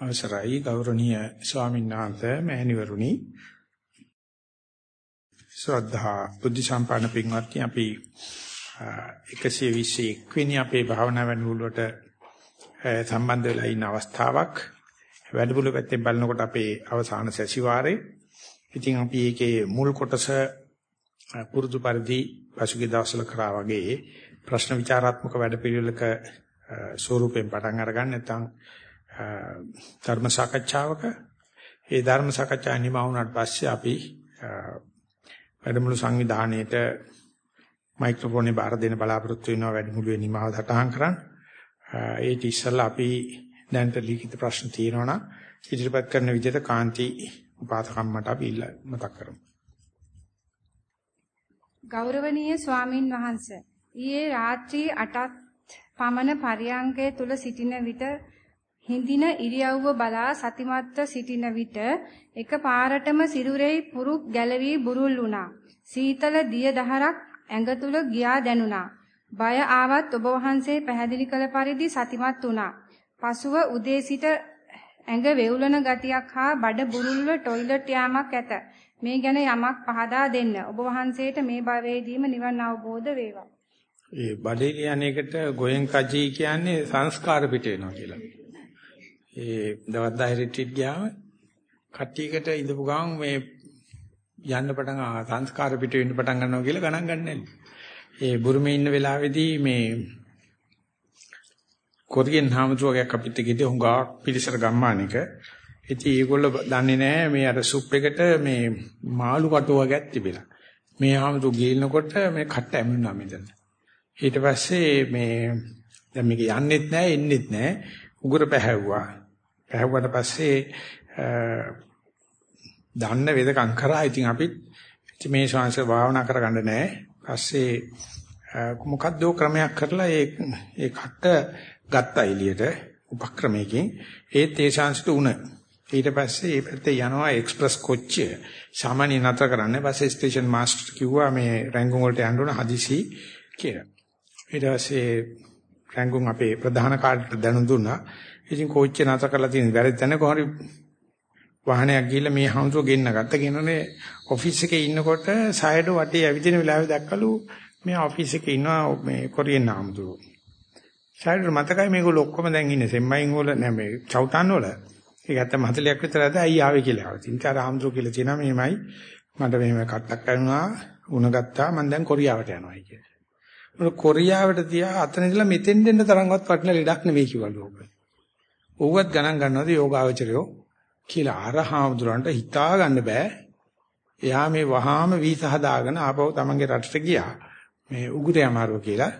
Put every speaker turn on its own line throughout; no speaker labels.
අවසරයි ගෞරවනීය ස්වාමීන් වහන්සේ මෑණිවරුනි. ශ්‍රද්ධා බුද්ධ සම්පන්න පින්වත්නි අපි 121 වෙනි අපේ භාවනා වැඩමුළුවට සම්බන්ධ වෙලා ඉන්න අවස්ථාවක්. වැඩමුළු පැත්තෙන් බලනකොට අපේ අවසාන සැසිවාරේ. ඉතින් අපි ඒකේ මුල් කොටස පුරුදු පරිදි පසුගිය දවස්වල කරා වගේ ප්‍රශ්න විචාරාත්මක වැඩපිළිවෙලක ස්වරූපයෙන් පටන් අරගන්න. නැත්නම් ධර්ම සාකච්ඡාවක ඒ ධර්ම සාකච්ඡා නිමා වුණාට පස්සේ අපි වැඩමුළු සංවිධානයේට මයික්‍රොෆෝනේ බාර දෙන්න බලාපොරොත්තු වෙනවා වැඩමුළුවේ නිමාව සටහන් කරන්න. ඒ ඉතිස්සලා අපි දැනට ලිඛිත ප්‍රශ්න තියෙනවා නම් ඉදිරිපත් කරන විදිහට කාන්ති උපාසකම්මට අපි මතක් කරමු.
ගෞරවනීය ස්වාමින් වහන්සේ ඊයේ රාත්‍රී 8ත් පමණ පරියංගයේ තුල සිටින විට හිඳින ඉරියව්ව බලා සතිමත්ව සිටින විට එක පාරටම සිරුරේ පුරුක් ගැලවි බුරුල් වුණා. සීතල දිය දහරක් ඇඟ තුල ගියා දැනුණා. බය ආවත් ඔබ වහන්සේ පැහැදිලි කළ පරිදි සතිමත් වුණා. පසුව උදේ සිට ඇඟ වේවුලන ගතියක් හා බඩ බුරුල්ව টয়ලට් යාමක් ඇත. මේ ගැන යමක් පහදා දෙන්න. ඔබ වහන්සේට මේ භවයේදීම නිවන් අවබෝධ වේවා.
ඒ බඩේ කියන එකට ගෝයෙන් කජී කියන්නේ සංස්කාර පිට වෙනවා කියලා. ඒ දවස් 10 රිට්‍රීට් ගියාම කට්ටියකට ඉඳපු ගමන් මේ යන්න පටන් සංස්කාර පිට වෙන්න පටන් ගන්නවා කියලා ගණන් ගන්නෑ. ඒ බුරුමේ ඉන්න වෙලාවේදී මේ කොරියන් හාමුදුරුවෝගේ අපිට කිව්වේ හුඟා පිළිසර ගම්මානික. ඉතින් ඒගොල්ලෝ දන්නේ නැහැ මේ අර සුප් එකට මේ මාළු කටුව වගේක් තිබිලා. මේ හාමුදුරුවෝ ගිලිනකොට මේ කට්ට ඇමුණා මෙතන. ඊට පස්සේ මේ දැන් මේක යන්නෙත් නැහැ එන්නෙත් නැහැ. උගුර පැහැව්වා. පැහැව්වට පස්සේ දන්න වේදකම් කරා. ඉතින් අපිත් මේ ශාංශ භාවනා කරගන්න නැහැ. පස්සේ මොකද්ද ක්‍රමයක් කරලා ඒ ඒ කට ගත්තා එළියට උපක්‍රමයකින් ඒත් ඒ ශාංශට උණ. ඊට පස්සේ ඒ පැත්තේ යනවා එක්ස්ප්‍රස් කොච්චිය. සාමාන්‍ය නතර කරන්නේ. පස්සේ ස්ටේෂන් මාස්ටර් කිව්වා මේ රැංගුන් වලට යන්න ඕන හදිසි කියලා. ඊට පස්සේ රැංගුන් අපේ ප්‍රධාන කාර්යයට දැනුම් දුන්නා. ඉතින් කෝච්චිය නතර කරලා තියෙන වැරදි තැන කොහරි වාහනයක් ගිහිල්ලා මේ හවුන්සෝ ගෙන්න ගත්ත කෙනනේ ඔෆිස් එකේ ඉන්නකොට සායඩ වටේ ඇවිදින වෙලාවේ දැක්කලු මේ ඔෆිස් එකේ ඉන්නවා මේ කොරියන් නාමතුරු. සායඩ මතකයි මේගොල්ලෝ ඔක්කොම දැන් ඉන්නේ සෙම්මයින් වල නෑ මේ චවුටන් වල. ඒක ඇත්ත 40ක් විතර ඇද අයියා ආවේ කියලා ආවා. ඉතින් අර ආම්ද්‍රෝ කියලා තියෙනවා මේමයි මට මෙහෙම කට්ටක් කරනවා උණ ගත්තා මම දැන් කොරියාවට යනවායි කියලා. මොකද කොරියාවට තියා අතන ඉඳලා මෙතෙන් දෙන්න තරම්වත් වටින ලෙඩක් නෙවෙයි කිව්වලු ඔබ. ඕවත් ගණන් ගන්නවද යෝගාවචරයෝ කියලා අර හාමුදුරන්ට හිතා ගන්න බෑ. එයා මේ වහාම වීස හදාගෙන ආපහු තමන්ගේ රටට ගියා. මේ උගුරේ අමාරුව කියලා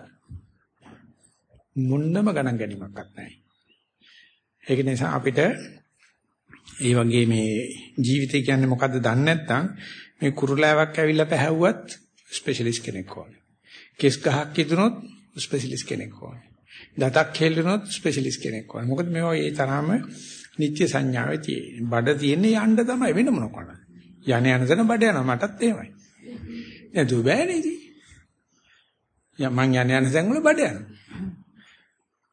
මුන්නම ගණන් ගැනීමක්වත් නැහැ. ඒක නිසා අපිට ඒ වගේ මේ ජීවිතය කියන්නේ මොකද්ද දන්නේ නැත්නම් මේ කුරුලෑවක් ඇවිල්ලා පැහැවුවත් ස්පෙෂලිස්ට් කෙනෙක් ඕනේ. කෙස් ගහක් ඉදුණොත් ස්පෙෂලිස්ට් කෙනෙක් ඕනේ. දතක් හෙල්ලුනොත් ස්පෙෂලිස්ට් කෙනෙක් ඕනේ. මොකද මේවා ඒ තරම නිත්‍ය සංඥාවේ තියෙන්නේ. බඩ තියෙන්නේ යන්න තමයි වෙන මොන කරන්නේ. යන යන තැන බඩ යනවා මටත් එහෙමයි. නේද බෑනේ ඉතින්. යා මං යන යන තැන් වල බඩ යනවා.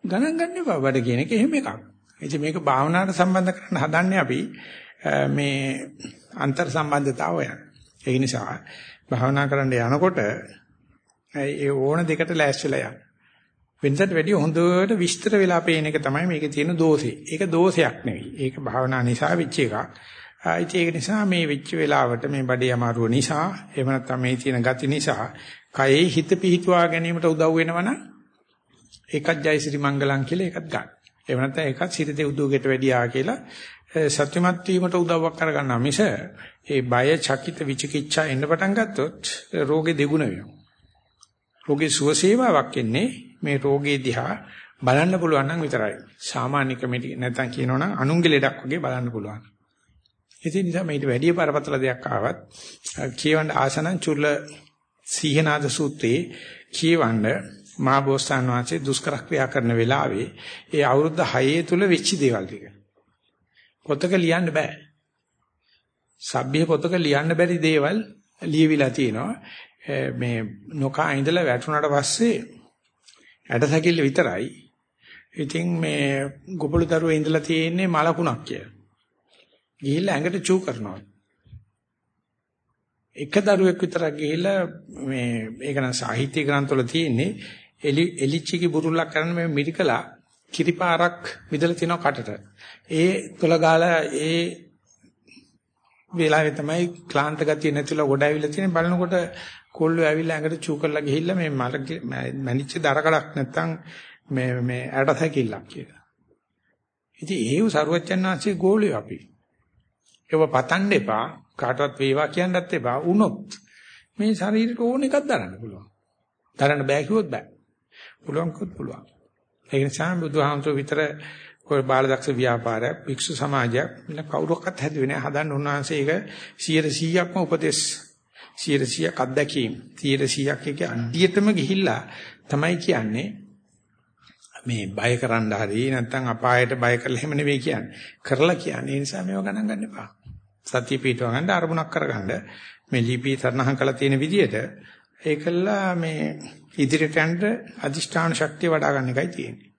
ගණන් ගන්න එපා බඩ කියන එක එහෙම එකක්. ඉතින් මේක භාවනාවට සම්බන්ධ කරන්න හදන්නේ අපි මේ අන්තර් සම්බන්ධතාවය. ඒ නිසා භාවනා කරන්න යනකොට ඒ ඕන දෙකට ලෑස්තිලා යන්න. වෙනසට වැඩිය හොඳට විස්තර වෙලා පේන එක තමයි මේකේ තියෙන දෝෂේ. ඒක දෝෂයක් නෙවෙයි. ඒක භාවනා නිසා වෙච්ච එකක්. ඒක නිසා මේ වෙච්ච වෙලාවට මේ බඩේ අමාරුව නිසා එහෙම නැත්නම් මේ තියෙන ගති නිසා කයේ හිත පිහිටුවා ගැනීමට උදව් වෙනවනම් ඒකත් ජයසිරි මංගලම් කියලා ඒකත් ගන්න. එහෙම නැත්නම් ඒකත් සිරිතේ උදෝගෙට වැඩියා කියලා සත්‍යමත් වීමට උදව්වක් කරගන්නවා මිස ඒ බය චකිත විචිකිච්ඡා එන්න පටන් ගත්තොත් රෝගේ දෙගුණ වෙනවා. රෝගේ සුවසේවාවක් එන්නේ මේ රෝගේ දිහා බලන්න පුළුවන් නම් විතරයි. සාමාන්‍ය කමිටි නැත්නම් කියනවනම් අනුන්ගේ ලෙඩක් වගේ බලන්න පුළුවන්. ඒ නිසා මේට වැඩි බරපතල දෙයක් ආවත් කියවන්න ආසනම් චුල්ල සීහනාද සූත්‍රයේ කියවන්න මහා බෝසතාන් වහන්සේ දුෂ්කර ක්‍රියා කරන වෙලාවේ ඒ අවුරුදු 6 තුල වෙච්ච දේවල් ටික. පොතක ලියන්න බෑ. සભ્ય පොතක ලියන්න බැරි දේවල් ලියවිලා තියෙනවා. මේ නොකා ඉඳලා වැටුණාට පස්සේ ඇටසැකිල්ල විතරයි. ඉතින් මේ ගොපළු දරුවේ ඉඳලා තියෙන්නේ මලකුණක් කියලා. ගිහිල්ලා ඇඟට චූ කරනවා. එක දරුවෙක් විතරක් ගිහිල්ලා මේ ඒක නම් සාහිත්‍ය ග්‍රන්ථවල තියෙන්නේ එලි එලිච්චිගේ බුරුල්ලක් කරන මේ මිරිකලා කිරිපාරක් විදලා තිනවා කටට. ඒ තොල ගාලා ඒ වෙලාවේ තමයි ක්ලාන්ත ගතිය නැතිලා ගොඩ ඇවිල්ලා තියෙන බලනකොට කොල්ලෝ ඇවිල්ලා ඇඟට චූ කරලා ගිහිල්ලා මේ මැනිච්ච දරකඩක් නැත්තම් මේ මේ ඇට සැකිල්ලක් කියලා. ඉතින් ඒව සරුවච්චන්හන්සේ ගෝලියෝ අපි. ඒව පතන්න එපා කාටවත් වේවා කියන්නත් එපා වුණොත් මේ ශරීරයට ඕන එකක් දරන්න පුළුවන්. දරන්න බෑ කිව්වොත් බෑ. පුළුවන්කොත් පුළුවන්. ඒ නිසා බුදුහාමුදුරුවෝ විතර ඔය බාලදක්ෂ ව්‍යාපාරයක් භික්ෂු සමාජයක් මෙන්න කවුරක්වත් හැදුවේ නැහැ හදන්න උන්වහන්සේ ඒක 100%ක්ම උපදෙස් 100%ක් අත්දැකීම් 100%ක් එක අඩියටම ගිහිල්ලා තමයි කියන්නේ මේ බය කරන්න හරි නැත්නම් අපායට බය කරලා එහෙම නෙවෙයි කියන්නේ කරලා කියන්නේ ඒ නිසා මේව ගණන් ගන්න එපා සතිය පිටව ගන්න අරමුණක් කරගන්න මේ ලිපි තරණහන් කළා තියෙන විදිහට ඒකල්ලා මේ ඉදිරියට යන්න අදිෂ්ඨාන ශක්තිය වඩා ගන්න එකයි තියෙන්නේ.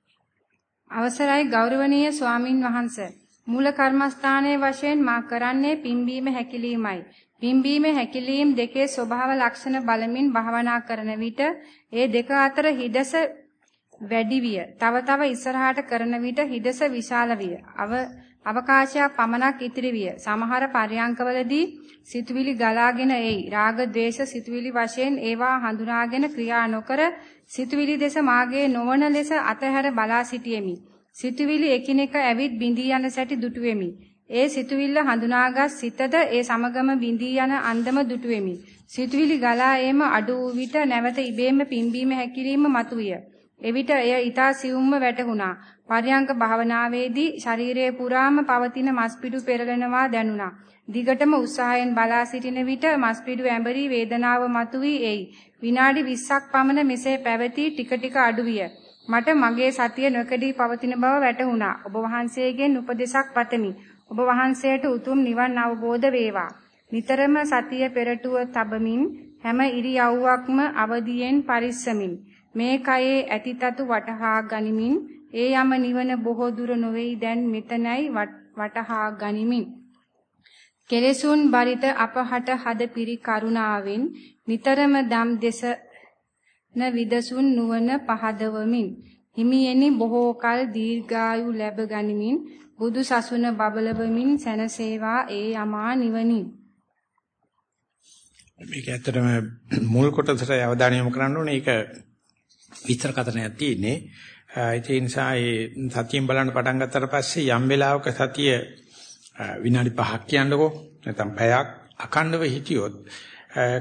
අවසරයි ගෞරවනීය ස්වාමින් වහන්සේ. මූල කර්මස්ථානයේ වශයෙන් මා කරන්නේ පිම්බීම හැකිලීමයි. පිම්බීම හැකිලීම් දෙකේ ස්වභාව ලක්ෂණ බලමින් භාවනා කරන විට ඒ දෙක අතර හිදස වැඩි විය. තව තව ඉස්සරහට කරන විට හිදස විශාල විය. අව අවකාශයක් පමණක් ඉතිරි විය. සමහර පර්යංකවලදී සිතුවිලි ගලාගෙන එයි. රාග, ద్వේෂ සිතුවිලි වශයෙන් ඒවා හඳුනාගෙන ක්‍රියා නොකර සිතුවිලි දෙස මාගේ නොවන ලෙස අතහැර බලා සිටියෙමි. සිතුවිලි එකිනෙක ඇවිත් බිඳී යන සැටි දුටුවෙමි. ඒ සිතුවිල්ල හඳුනාගත් සිතද ඒ සමගම බිඳී යන අන්දම දුටුවෙමි. සිතුවිලි ගලා ඒම අඩු වූ විට නැවත ඉබේම පිම්බීම හැකිලිම මතුවිය. එවිට එය ඊතා සියුම්ම වැටහුණා. පර්යංක භාවනාවේදී ශරීරයේ පුරාම පවතින මස්පිඩු පෙරලෙනවා දැනුණා. දිගටම උත්සාහයෙන් බලා සිටින විට මස්පිඩු ඇඹරි වේදනාව මතුවී එයි. විනාඩි 20ක් පමණ මෙසේ පැවති ටික ටික අඩුවිය. මට මගේ සතිය නොකඩී පවතින බව වැටහුණා. ඔබ වහන්සේගෙන් උපදෙසක් පතමි. ඔබ වහන්සේට උතුම් නිවන් අවබෝධ වේවා. නිතරම සතිය පෙරටුව තබමින් හැම ඉරියව්වක්ම අවදියෙන් පරිස්සමින් මේ කයේ ඇතිතතු වටහා ගනිමින් ඒ යම නිවන බොහෝ දුර නොවේයි දැන් මෙතනයි වටහා ගනිමින් කෙලෙසුන් බරිත අපහට හද පිරි කරුණාවෙන් නිතරම දම් දෙස න විදසුන් නුවණ පහදවමින් හිමියෙනි බොහෝ කල දීර්ඝායු ලැබ ගනිමින් බුදු සසුන බබලවමින් සැනසේවා ඒ යමා නිවනි
මේක ඇත්තටම මුල් කොටසට අවධානය යොමු කරන්න ඕනේ ඒක විස්තර කතරණයක් තියෙන්නේ. ඒ නිසා ඒ සතියෙන් බලන්න පටන් ගත්තට පස්සේ යම් වෙලාවක සතිය විනාඩි 5ක් කියන්නකෝ නැත්නම් පැයක් අඛණ්ඩව හිටියොත්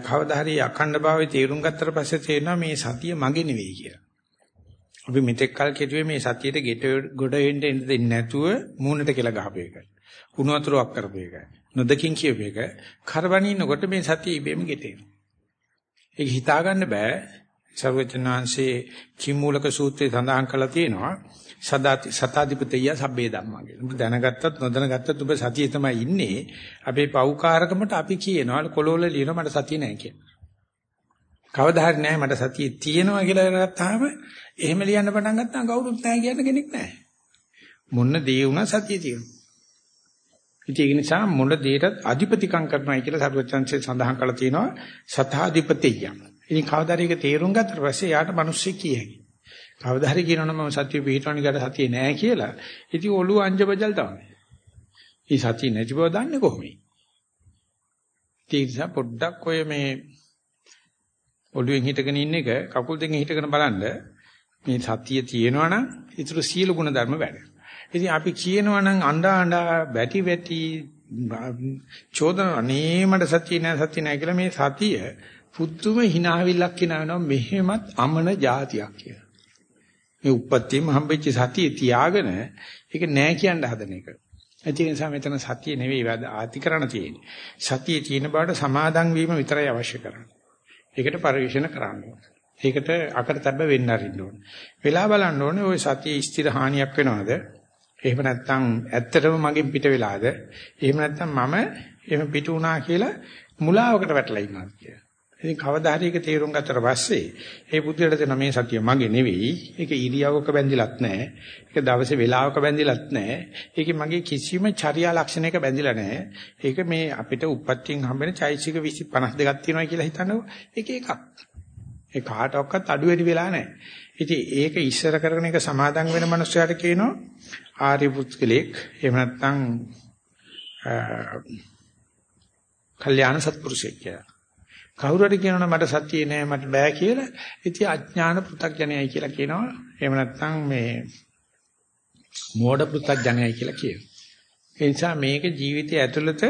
කවදා හරි අඛණ්ඩ භාවයේ තේරුම් ගත්තට පස්සේ තේරෙනවා මේ සතිය මගේ නෙවෙයි කියලා. අපි මෙතෙක් කල් කෙටුවේ මේ සතියට ගෙට ගොඩ වෙන්න දෙන්නේ නැතුව මූණට කියලා ගහපු එක. කුණු වතුරක් කරපු එක. නොදකින් කියපු එක. කරවනිනකොට මේ සතිය ඉබේම ගෙටේනවා. ඒක හිතා ගන්න බෑ. සර්වචනාංශේ කිමූලක සූත්‍රයේ සඳහන් කරලා තියෙනවා සදාති සතාධිපතිය සබ්බේ ධම්මා කියලා. ඔබ දැනගත්තත් නොදැනගත්තත් ඔබ සතියේ තමයි ඉන්නේ. අපේ පෞකාරකමට අපි කියනවා කොළවල ලියන මට සතිය නැහැ කියලා. කවදා හරි නැහැ මට සතිය තියෙනවා කියලා ගත්තාම එහෙම ලියන්න පටන් ගත්තාම කවුරුත් නැහැ කියන කෙනෙක් නැහැ. මොන දේ වුණා සතිය තියෙනවා. ඉතින් ඒක නිසා මොන දේටත් අධිපතිකම් කරනවා කියලා සර්වචන්සේ සඳහන් කරලා තියෙනවා සතාධිපතියම්. ඉතින් කවදා හරි ඒක තේරුම් ගත්තට පස්සේ යාට මිනිස්සෙක් කිය හැකියි. කවදා හරි කියනවනම් මම සත්‍ය පිළිටවන්නේ කාට සතිය නෑ කියලා. ඉතින් ඔළුව අංජබජල් තමයි. මේ සතිය නැති බව දන්නේ කොහොමද? ඒ නිසා පොඩ්ඩක් ඔය මේ ඔළුවෙන් හිටගෙන ඉන්න එක කකුල් දෙකෙන් හිටගෙන බලන්න මේ සතිය තියෙනවා නම් ඊටු සියලු ගුණ ධර්ම වැඩ. ඉතින් අපි කියනවා නම් අඬා අඬා බැටි වැටි චෝදන අනේ මට සතිය නෑ සතිය නෑ කියලා මේ සතිය පුදුම hinaවිල්ලක් කියනවා මෙහෙමත් අමන જાතියක් කියලා. මේ උපත්තියම හම්බෙච්ච සතිය තියාගෙන ඒක නෑ කියන්න හදන එක. ඒ නිසා මෙතන සතිය නෙවෙයි ආතිකරණ තියෙන්නේ. සතියේ තියෙන බවට සමාදන් වීම විතරයි අවශ්‍ය කරන්නේ. ඒකට පරිශන කරන්න ඕනේ. ඒකට අකරතැබ්බ වෙන්න අරින්න ඕනේ. වෙලා බලන්න ඕනේ ওই සතියේ ස්ථිර හානියක් වෙනවද? එහෙම නැත්නම් ඇත්තටම මගෙන් පිට වෙලාද? එහෙම නැත්නම් මම එහෙම පිට වුණා කියලා මුලාවකට වැටලා ඉන්නවා කියලා. ඉතින් කවදා හරි ඒක තේරුම් ගත්තට පස්සේ ඒ බුද්ධියට දෙන මේ සතිය මගේ නෙවෙයි. ඒක ඉරියව්වක බැඳිලත් නැහැ. ඒක දවසේ වෙලාවක බැඳිලත් නැහැ. ඒක මගේ කිසිම චර්යා ලක්ෂණයක බැඳිලා නැහැ. ඒක මේ අපිට උප්පත්තියෙන් හම්බෙන චෛසික 20 52ක් තියෙනවා කියලා හිතනකො ඒක එකක්. ඒ කාටවත් අඩු වැඩි වෙලා නැහැ. ඉතින් ඒක ඉස්සර කරගෙන ඒක සමාදන් වෙන මනුස්සයාට කියනවා ආර්ය පුත්කලෙක් එහෙම නැත්නම් කල්යාණ සත්පුරුෂයෙක් කියලා. කවුරු හරි කියනවනේ මට සතිය නෑ මට බෑ කියලා ඉතින් අඥාන පෘථග්ජනයයි කියලා කියනවා. එහෙම නැත්නම් මේ මෝඩ පෘථග්ජනයයි කියලා කියනවා. ඒ නිසා මේක ජීවිතය ඇතුළත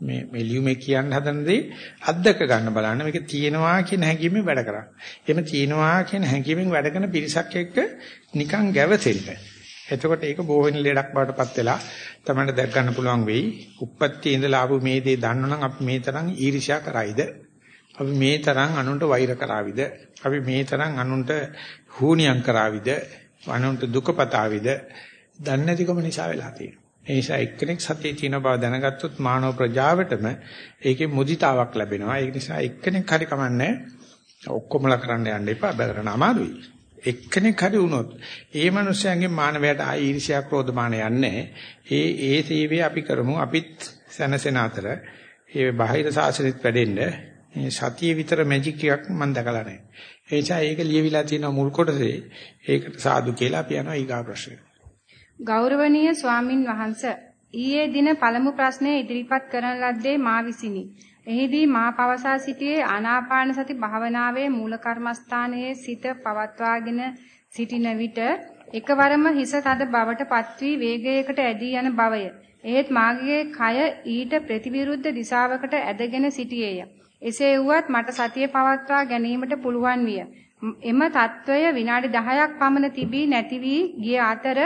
මේ මේ ලියුමේ කියන්න හදන දේ අත්දක ගන්න බලන්න මේක තියෙනවා කියන හැඟීමෙන් වැඩ කරා. එහෙම තියෙනවා කියන හැඟීමෙන් වැඩ කරන පිරිසක් එක්ක නිකන් ගැවසෙන්න. එතකොට ඒක බෝවෙන ලෙඩක් බවටපත් වෙලා තමයි දැක් ගන්න පුළුවන් වෙයි. උප්පත්ති ඉඳලා ආපු මේ දේ දන්නවනම් අපි මේ තරම් ඊර්ෂ්‍යා කරයිද? අපි මේ තරම් අනුන්ට වෛර කරාවිද? අපි මේ තරම් අනුන්ට හූනියම් කරාවිද? අනුන්ට දුකපතාවිද? දන්නේ නැතිකම නිසා වෙලා තියෙනවා. ඒ නිසා එක්කෙනෙක් සතියේ තියෙන බව දැනගත්තොත් මානව ප්‍රජාවටම ඒකේ මුදිතාවක් ලැබෙනවා. ඒ නිසා එක්කෙනෙක් හරි කමන්නේ ඔක්කොමලා කරන්න යන්න එපා. බැලරන අමාරුයි. එක්කෙනෙක් හරි වුණොත් ඒ මනුස්සයන්ගේ මානවයට ආ ඊර්ෂ්‍යා ක්‍රෝධ මාන යන්නේ. ඒ ඒ සේවය අපි කරමු. අපිත් සනසෙන අතර ඒ බාහිර සාසනෙත් වැඩෙන්න මේ සතිය විතර මැජික් එකක් මම දැකලා නැහැ. ඒ නිසා ඒක ලියවිලා තියෙන මුල් කොටසේ ඒකට සාදු කියලා අපි යනවා ඊගා ප්‍රශ්නෙට.
ගෞරවනීය ස්වාමින් වහන්සේ ඊයේ දින පළමු ප්‍රශ්නය ඉදිරිපත් කරන ලද්දේ මා විසිනි. එහිදී මා පවසා සිටියේ ආනාපාන සති භාවනාවේ මූල කර්මස්ථානයේ සිත පවත්වාගෙන සිටින විට එකවරම හිස තද බවට පත්වී වේගයකට ඇදී යන බවය. එහෙත් මාගේ කය ඊට ප්‍රතිවිරුද්ධ දිශාවකට ඇදගෙන සිටියේය. එසේ වුවත් මට සතිය පවත්වා ගැනීමට පුළුවන් විය. එම తত্ত্বය විනාඩි 10ක් පමණ තිබී නැති වී ගිය අතර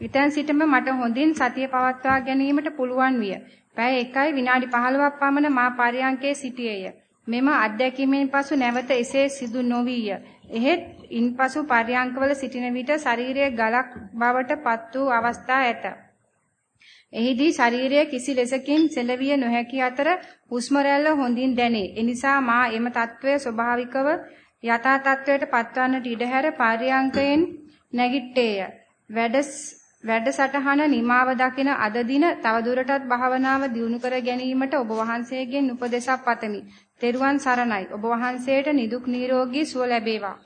විතන් සිටම මට හොඳින් සතිය පවත්වා ගැනීමට පුළුවන් විය. පැය 1යි විනාඩි 15ක් පමණ මා පරියන්කේ සිටියේය. මෙම අත්දැකීමෙන් පසු නැවත එසේ සිදු නොවිය. එහෙත් ඉන්පසු පරියන්කවල සිටින විට ශරීරයේ ගලක් බවට පත් වූ අවස්ථා ඇත. එහිදී ශරීරය කිසි ලෙසකින් සෙලවිය නොහැකි අතර හුස්ම හොඳින් දැනේ. එනිසා මා එම తත්වය ස්වභාවිකව යථා තත්වයට පත්වන්නට ඉඩ හැර පරියන්කයෙන් නැගිට්ටේය. වැඩ වැඩසටහන නිමාව දකින අද දින තවදුරටත් භාවනාව දියුණු කර ගැනීමට ඔබ වහන්සේගෙන් උපදෙසක් පතමි. තෙරුවන් සරණයි. ඔබ වහන්සේට නිදුක් නිරෝගී සුව ලැබේවා.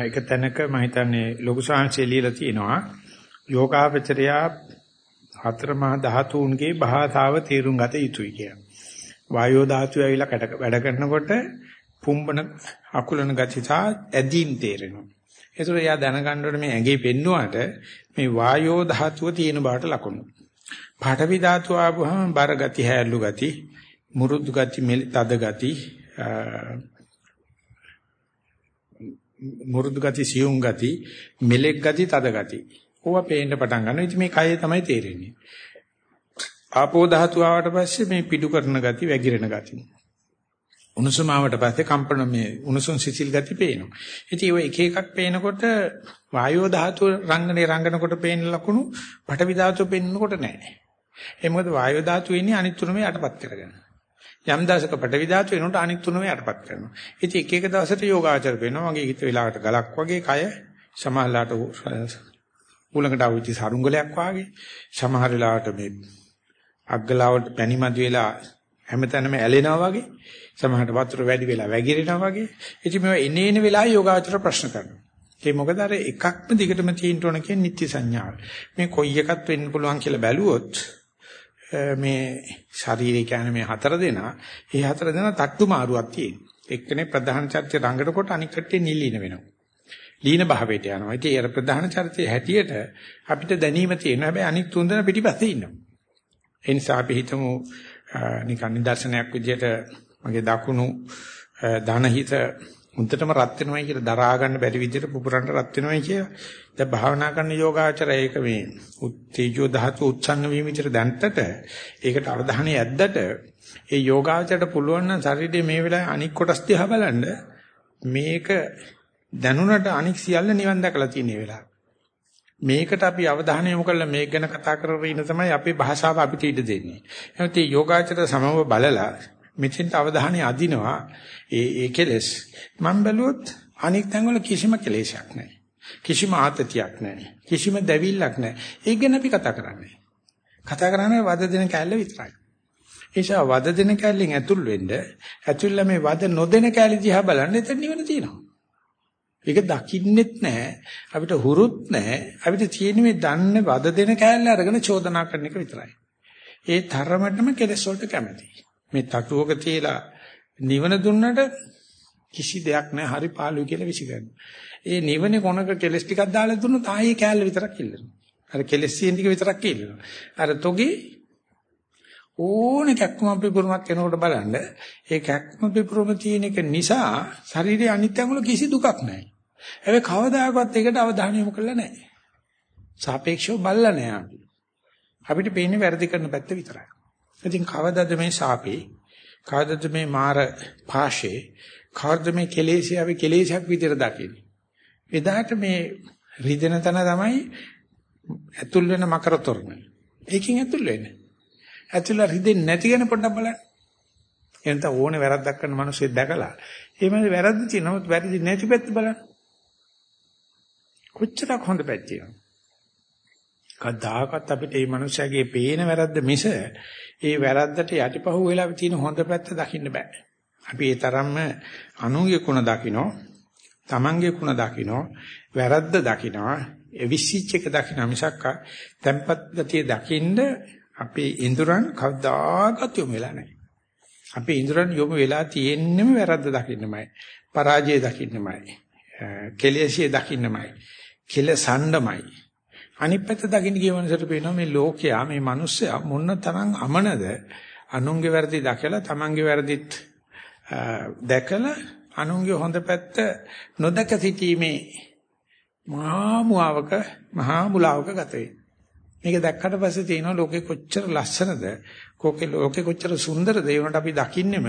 එක තැනක මම හිතන්නේ ලොකු ශාංශය ලියලා තියෙනවා. යෝගාවචරයා හතර මහා ධාතුන්ගේ භාෂාව තේරුම් ගත යුතුයි කියන. වායෝ ධාතුව ඇවිල්ලා වැඩ කරනකොට පුම්බන අකුලන ගතිය ඇදීම් තේරෙනවා. ඒතර එයා දැනගන්න ඕනේ මේ ඇඟේ පෙන්නුවාට මේ වායෝ ධාතුව තියෙන බාට ලකුණු. පාඨවි ධාතුව ආවම බර ගති, හැල්ලු ගති, මුරුදු ගති, තද ගති, මුරුදු ගති, සියුම් ගති, මෙලෙක් ගති, තද ගති. ඕවා පේන්න පටන් ගන්නවා. ඉතින් මේ කයේ තමයි තේරෙන්නේ. ආපෝ ධාතුව ආවට පස්සේ මේ පිඩු කරන ගති, වැగిරෙන ගති. උණුසුම ආවට පස්සේ කම්පන මේ උණුසුම් සිසිල් ගති පේනවා. ඉතින් ඔය එක එකක් පේනකොට වායෝ ධාතුව රංගනේ රංගනකොට පේන ලකුණු පඨවි ධාතුව පේනකොට නැහැ. ඒ මොකද වායෝ ධාතුව ඉන්නේ අනිත් තුනම යටපත් කරගෙන. යම් දවසක පඨවි ධාතුව එනකොට අනිත් තුනම යටපත් කරනවා. ඉතින් එක එක දවසට යෝගාචර වෙනවා. මගේ හිත වෙලාවට ගලක් වගේ කය සමහරලාට ඌලඟට ආවිච්ච සරුංගලයක් වාගේ සමහර වෙලාවට මේ අග්ගලාවට පැණිමදි වෙලා හැමතැනම ඇලෙනවා වගේ සමහරට වතුර වැඩි වෙලා වැగిරෙනවා වගේ ඉතින් මේවා එනේන වෙලාවේ යෝගාචර ප්‍රශ්න කරනවා ඒ මොකද අර එකක්ම දිගටම තියෙන්න ඕන කියන නිත්‍ය සංඥාව. මේ කොයි එකක් වෙන්න පුළුවන් කියලා බැලුවොත් මේ ශරීරය කියන්නේ මේ හතර දෙනා, ඒ හතර දෙනා තට්ටු මාරුවක් තියෙනවා. එක්කනේ ප්‍රධාන චර්ය රංගනකොට අනිකට නිලීන වෙනවා. ලීන භාවයට යනවා. ඉතින් ඒ ප්‍රධාන චරිතයේ හැටියට අපිට දැනීම තියෙනවා. හැබැයි අනික් තුන් දෙනා පිටිපස්සේ ඉන්නවා. ඒ නිසා අපි හිතමු නිකන් නිදර්ශනයක් විදිහට මගේ දකුණු ධනහිත උන්ටම රත් වෙනවයි කියලා දරා ගන්න බැරි විදිහට පුපුරන්න රත් වෙනවයි කියලා. දැන් භාවනා කරන යෝගාචරය ඒක මේ උත්තේජෝ ධාතු උච්ඡන්න වීම විතර දැන්තට ඒකට අවධානය යද්දට ඒ යෝගාචරයට පුළුවන් නම් ශරීරයේ මේ වෙලාවේ අනික් කොටස් දිහා බලන්න මේක දැනුණට අනික් සියල්ල නිවන් දැකලා තියෙන වෙලාව. මේකට අපි අවධානය යොමු කරලා මේක ගැන කතා කරගෙන ඉන්න තමයි අපේ භාෂාව අපිට ඉඩ දෙන්නේ. එහෙනම් මේ යෝගාචර සමව බලලා මෙතෙන්ට අවධානය අදිනවා ඒ ඒ කෙලස්. මම බැලුවොත් අනික් තැන්වල කිසිම කෙලෙසයක් නැහැ. කිසිම ආතතියක් නැහැ. කිසිම දැවිල්ලක් නැහැ. ඒක ගැන අපි කතා කරන්නේ. කතා කරන්නේ වද දෙන කැලල විතරයි. ඒසා වද දෙන කැලෙන් ඇතුල් වෙන්න ඇතුල්ලා මේ වද නොදෙන කැලේ දිහා බලන්න එතන නිවන තියෙනවා. ඒක දකින්නෙත් නැහැ අපිට හුරුත් නැහැ අපිට තියෙන මේ දන්නේ වද දෙන කැලල අරගෙන චෝදනා කරන එක විතරයි ඒ තරමටම කෙලෙස් වලට කැමතියි මේ තටුවක තියලා නිවන දුන්නට කිසි දෙයක් නැහැ හරි පාළුයි කියලා විසිකරනවා. ඒ නිවනේ කොනක කෙලස් ටිකක් දාලා දුන්නොත් ආයේ කෑල්ල විතරක් ඉල්ලනවා. අර කෙලස් සියන් ටික විතරක් ඉල්ලනවා. අර තොගේ ඕනේ කැක්කම පිපුරුමක් කෙනෙකුට බලන්න ඒ කැක්කම පිපුරුම තියෙන එක නිසා ශරීරයේ අනිත්‍යංග වල කිසි දුකක් නැහැ. හැබැයි කවදාකවත් ඒකට අවධානය යොමු කරලා නැහැ. සාපේක්ෂව බලලා නැහැ අපි. අපිට පේන්නේ වැරදි කරන පැත්ත විතරයි. ඉතින් කවදද මේ සාපේ? කවදද මේ මාර පාෂේ? කවදද මේ කෙලෙසියාවේ කෙලෙසයක් විදිහට දකින්නේ? එදාට මේ රිදෙන තන තමයි ඇතුල් වෙන මකර තොරණ. ඒකෙන් ඇතුල් වෙන්නේ. ඇතුළ රිදෙන්නේ නැති ගැන පොඩ්ඩක් බලන්න. එනත ඕනේ වැරද්දක් කරන මිනිස්සෙක් දැකලා එහෙම වැරද්ද තියෙනවොත් වැරදි නැති පැත්ත බලන්න. කොච්චරක් හොඳ පැත්ත තියෙනවද? කවදාකවත් අපිට මේ මනුස්සයාගේ පේන වැරද්ද මිස ඒ වැරද්දට යටිපහුව වෙලා තියෙන හොඳ පැත්ත දකින්න බෑ. අපි ඒ තරම්ම අනුගේ කුණ දකින්නෝ, තමන්ගේ කුණ දකින්නෝ, වැරද්ද දකින්නවා, එවිසිච් එක දකින්න මිසක් tempat ගතිය දකින්න අපේ ඉඳුරන් කවදාකවත් යොමු වෙලා නැහැ. අපේ ඉඳුරන් යොමු වෙලා තියෙන්නම වැරද්ද දකින්නමයි. පරාජය දකින්නමයි. කෙලෙසිය දකින්නමයි. කෙලසණ්ඩමයි. අනිත් පැත්ත දකින්න ගිය මනසට පේනවා මේ ලෝකයා මේ මිනිස්සයා මොන තරම් අමනද අනුන්ගේ වැරදි දැකලා තමන්ගේ වැරදිත් දැකලා අනුන්ගේ හොඳ පැත්ත නොදක සිටීමේ මහා මුවවක මහා මුලාවක ගත වේ. මේක දැක්කට පස්සේ තියෙනවා ලෝකේ කොච්චර ලස්සනද කෝකේ ලෝකේ කොච්චර සුන්දරද ඒ වුණාට අපි දකින්නෙම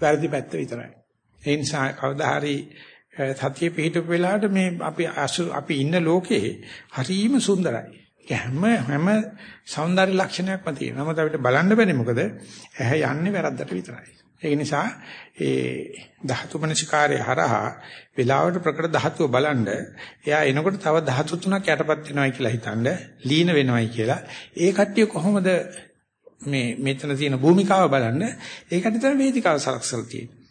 වැරදි පැත්ත විතරයි. ඒ නිසා කවදා හරි සතිය පිහිටපු වෙලාවට මේ අපි අපි ඉන්න ලෝකේ හරිම සුන්දරයි. හැම හැම సౌందර්ය ලක්ෂණයක්ම තියෙනවා. නමුත් අපිට බලන්න බැරි මොකද? ඇහැ යන්නේ වැරද්දට විතරයි. ඒක නිසා ඒ ධාතු මනසිකාරය හරහා වෙලාවට ප්‍රකට ධාතුව බලන්න එයා එනකොට තව ධාතු තුනක් යටපත් වෙනවයි කියලා හිතනද ලීන වෙනවයි කියලා ඒ කට්ටිය කොහොමද මේ මෙතන තියෙන භූමිකාව බලන්න ඒකට තමයි වේදිකාව සලක්සලා තියෙන්නේ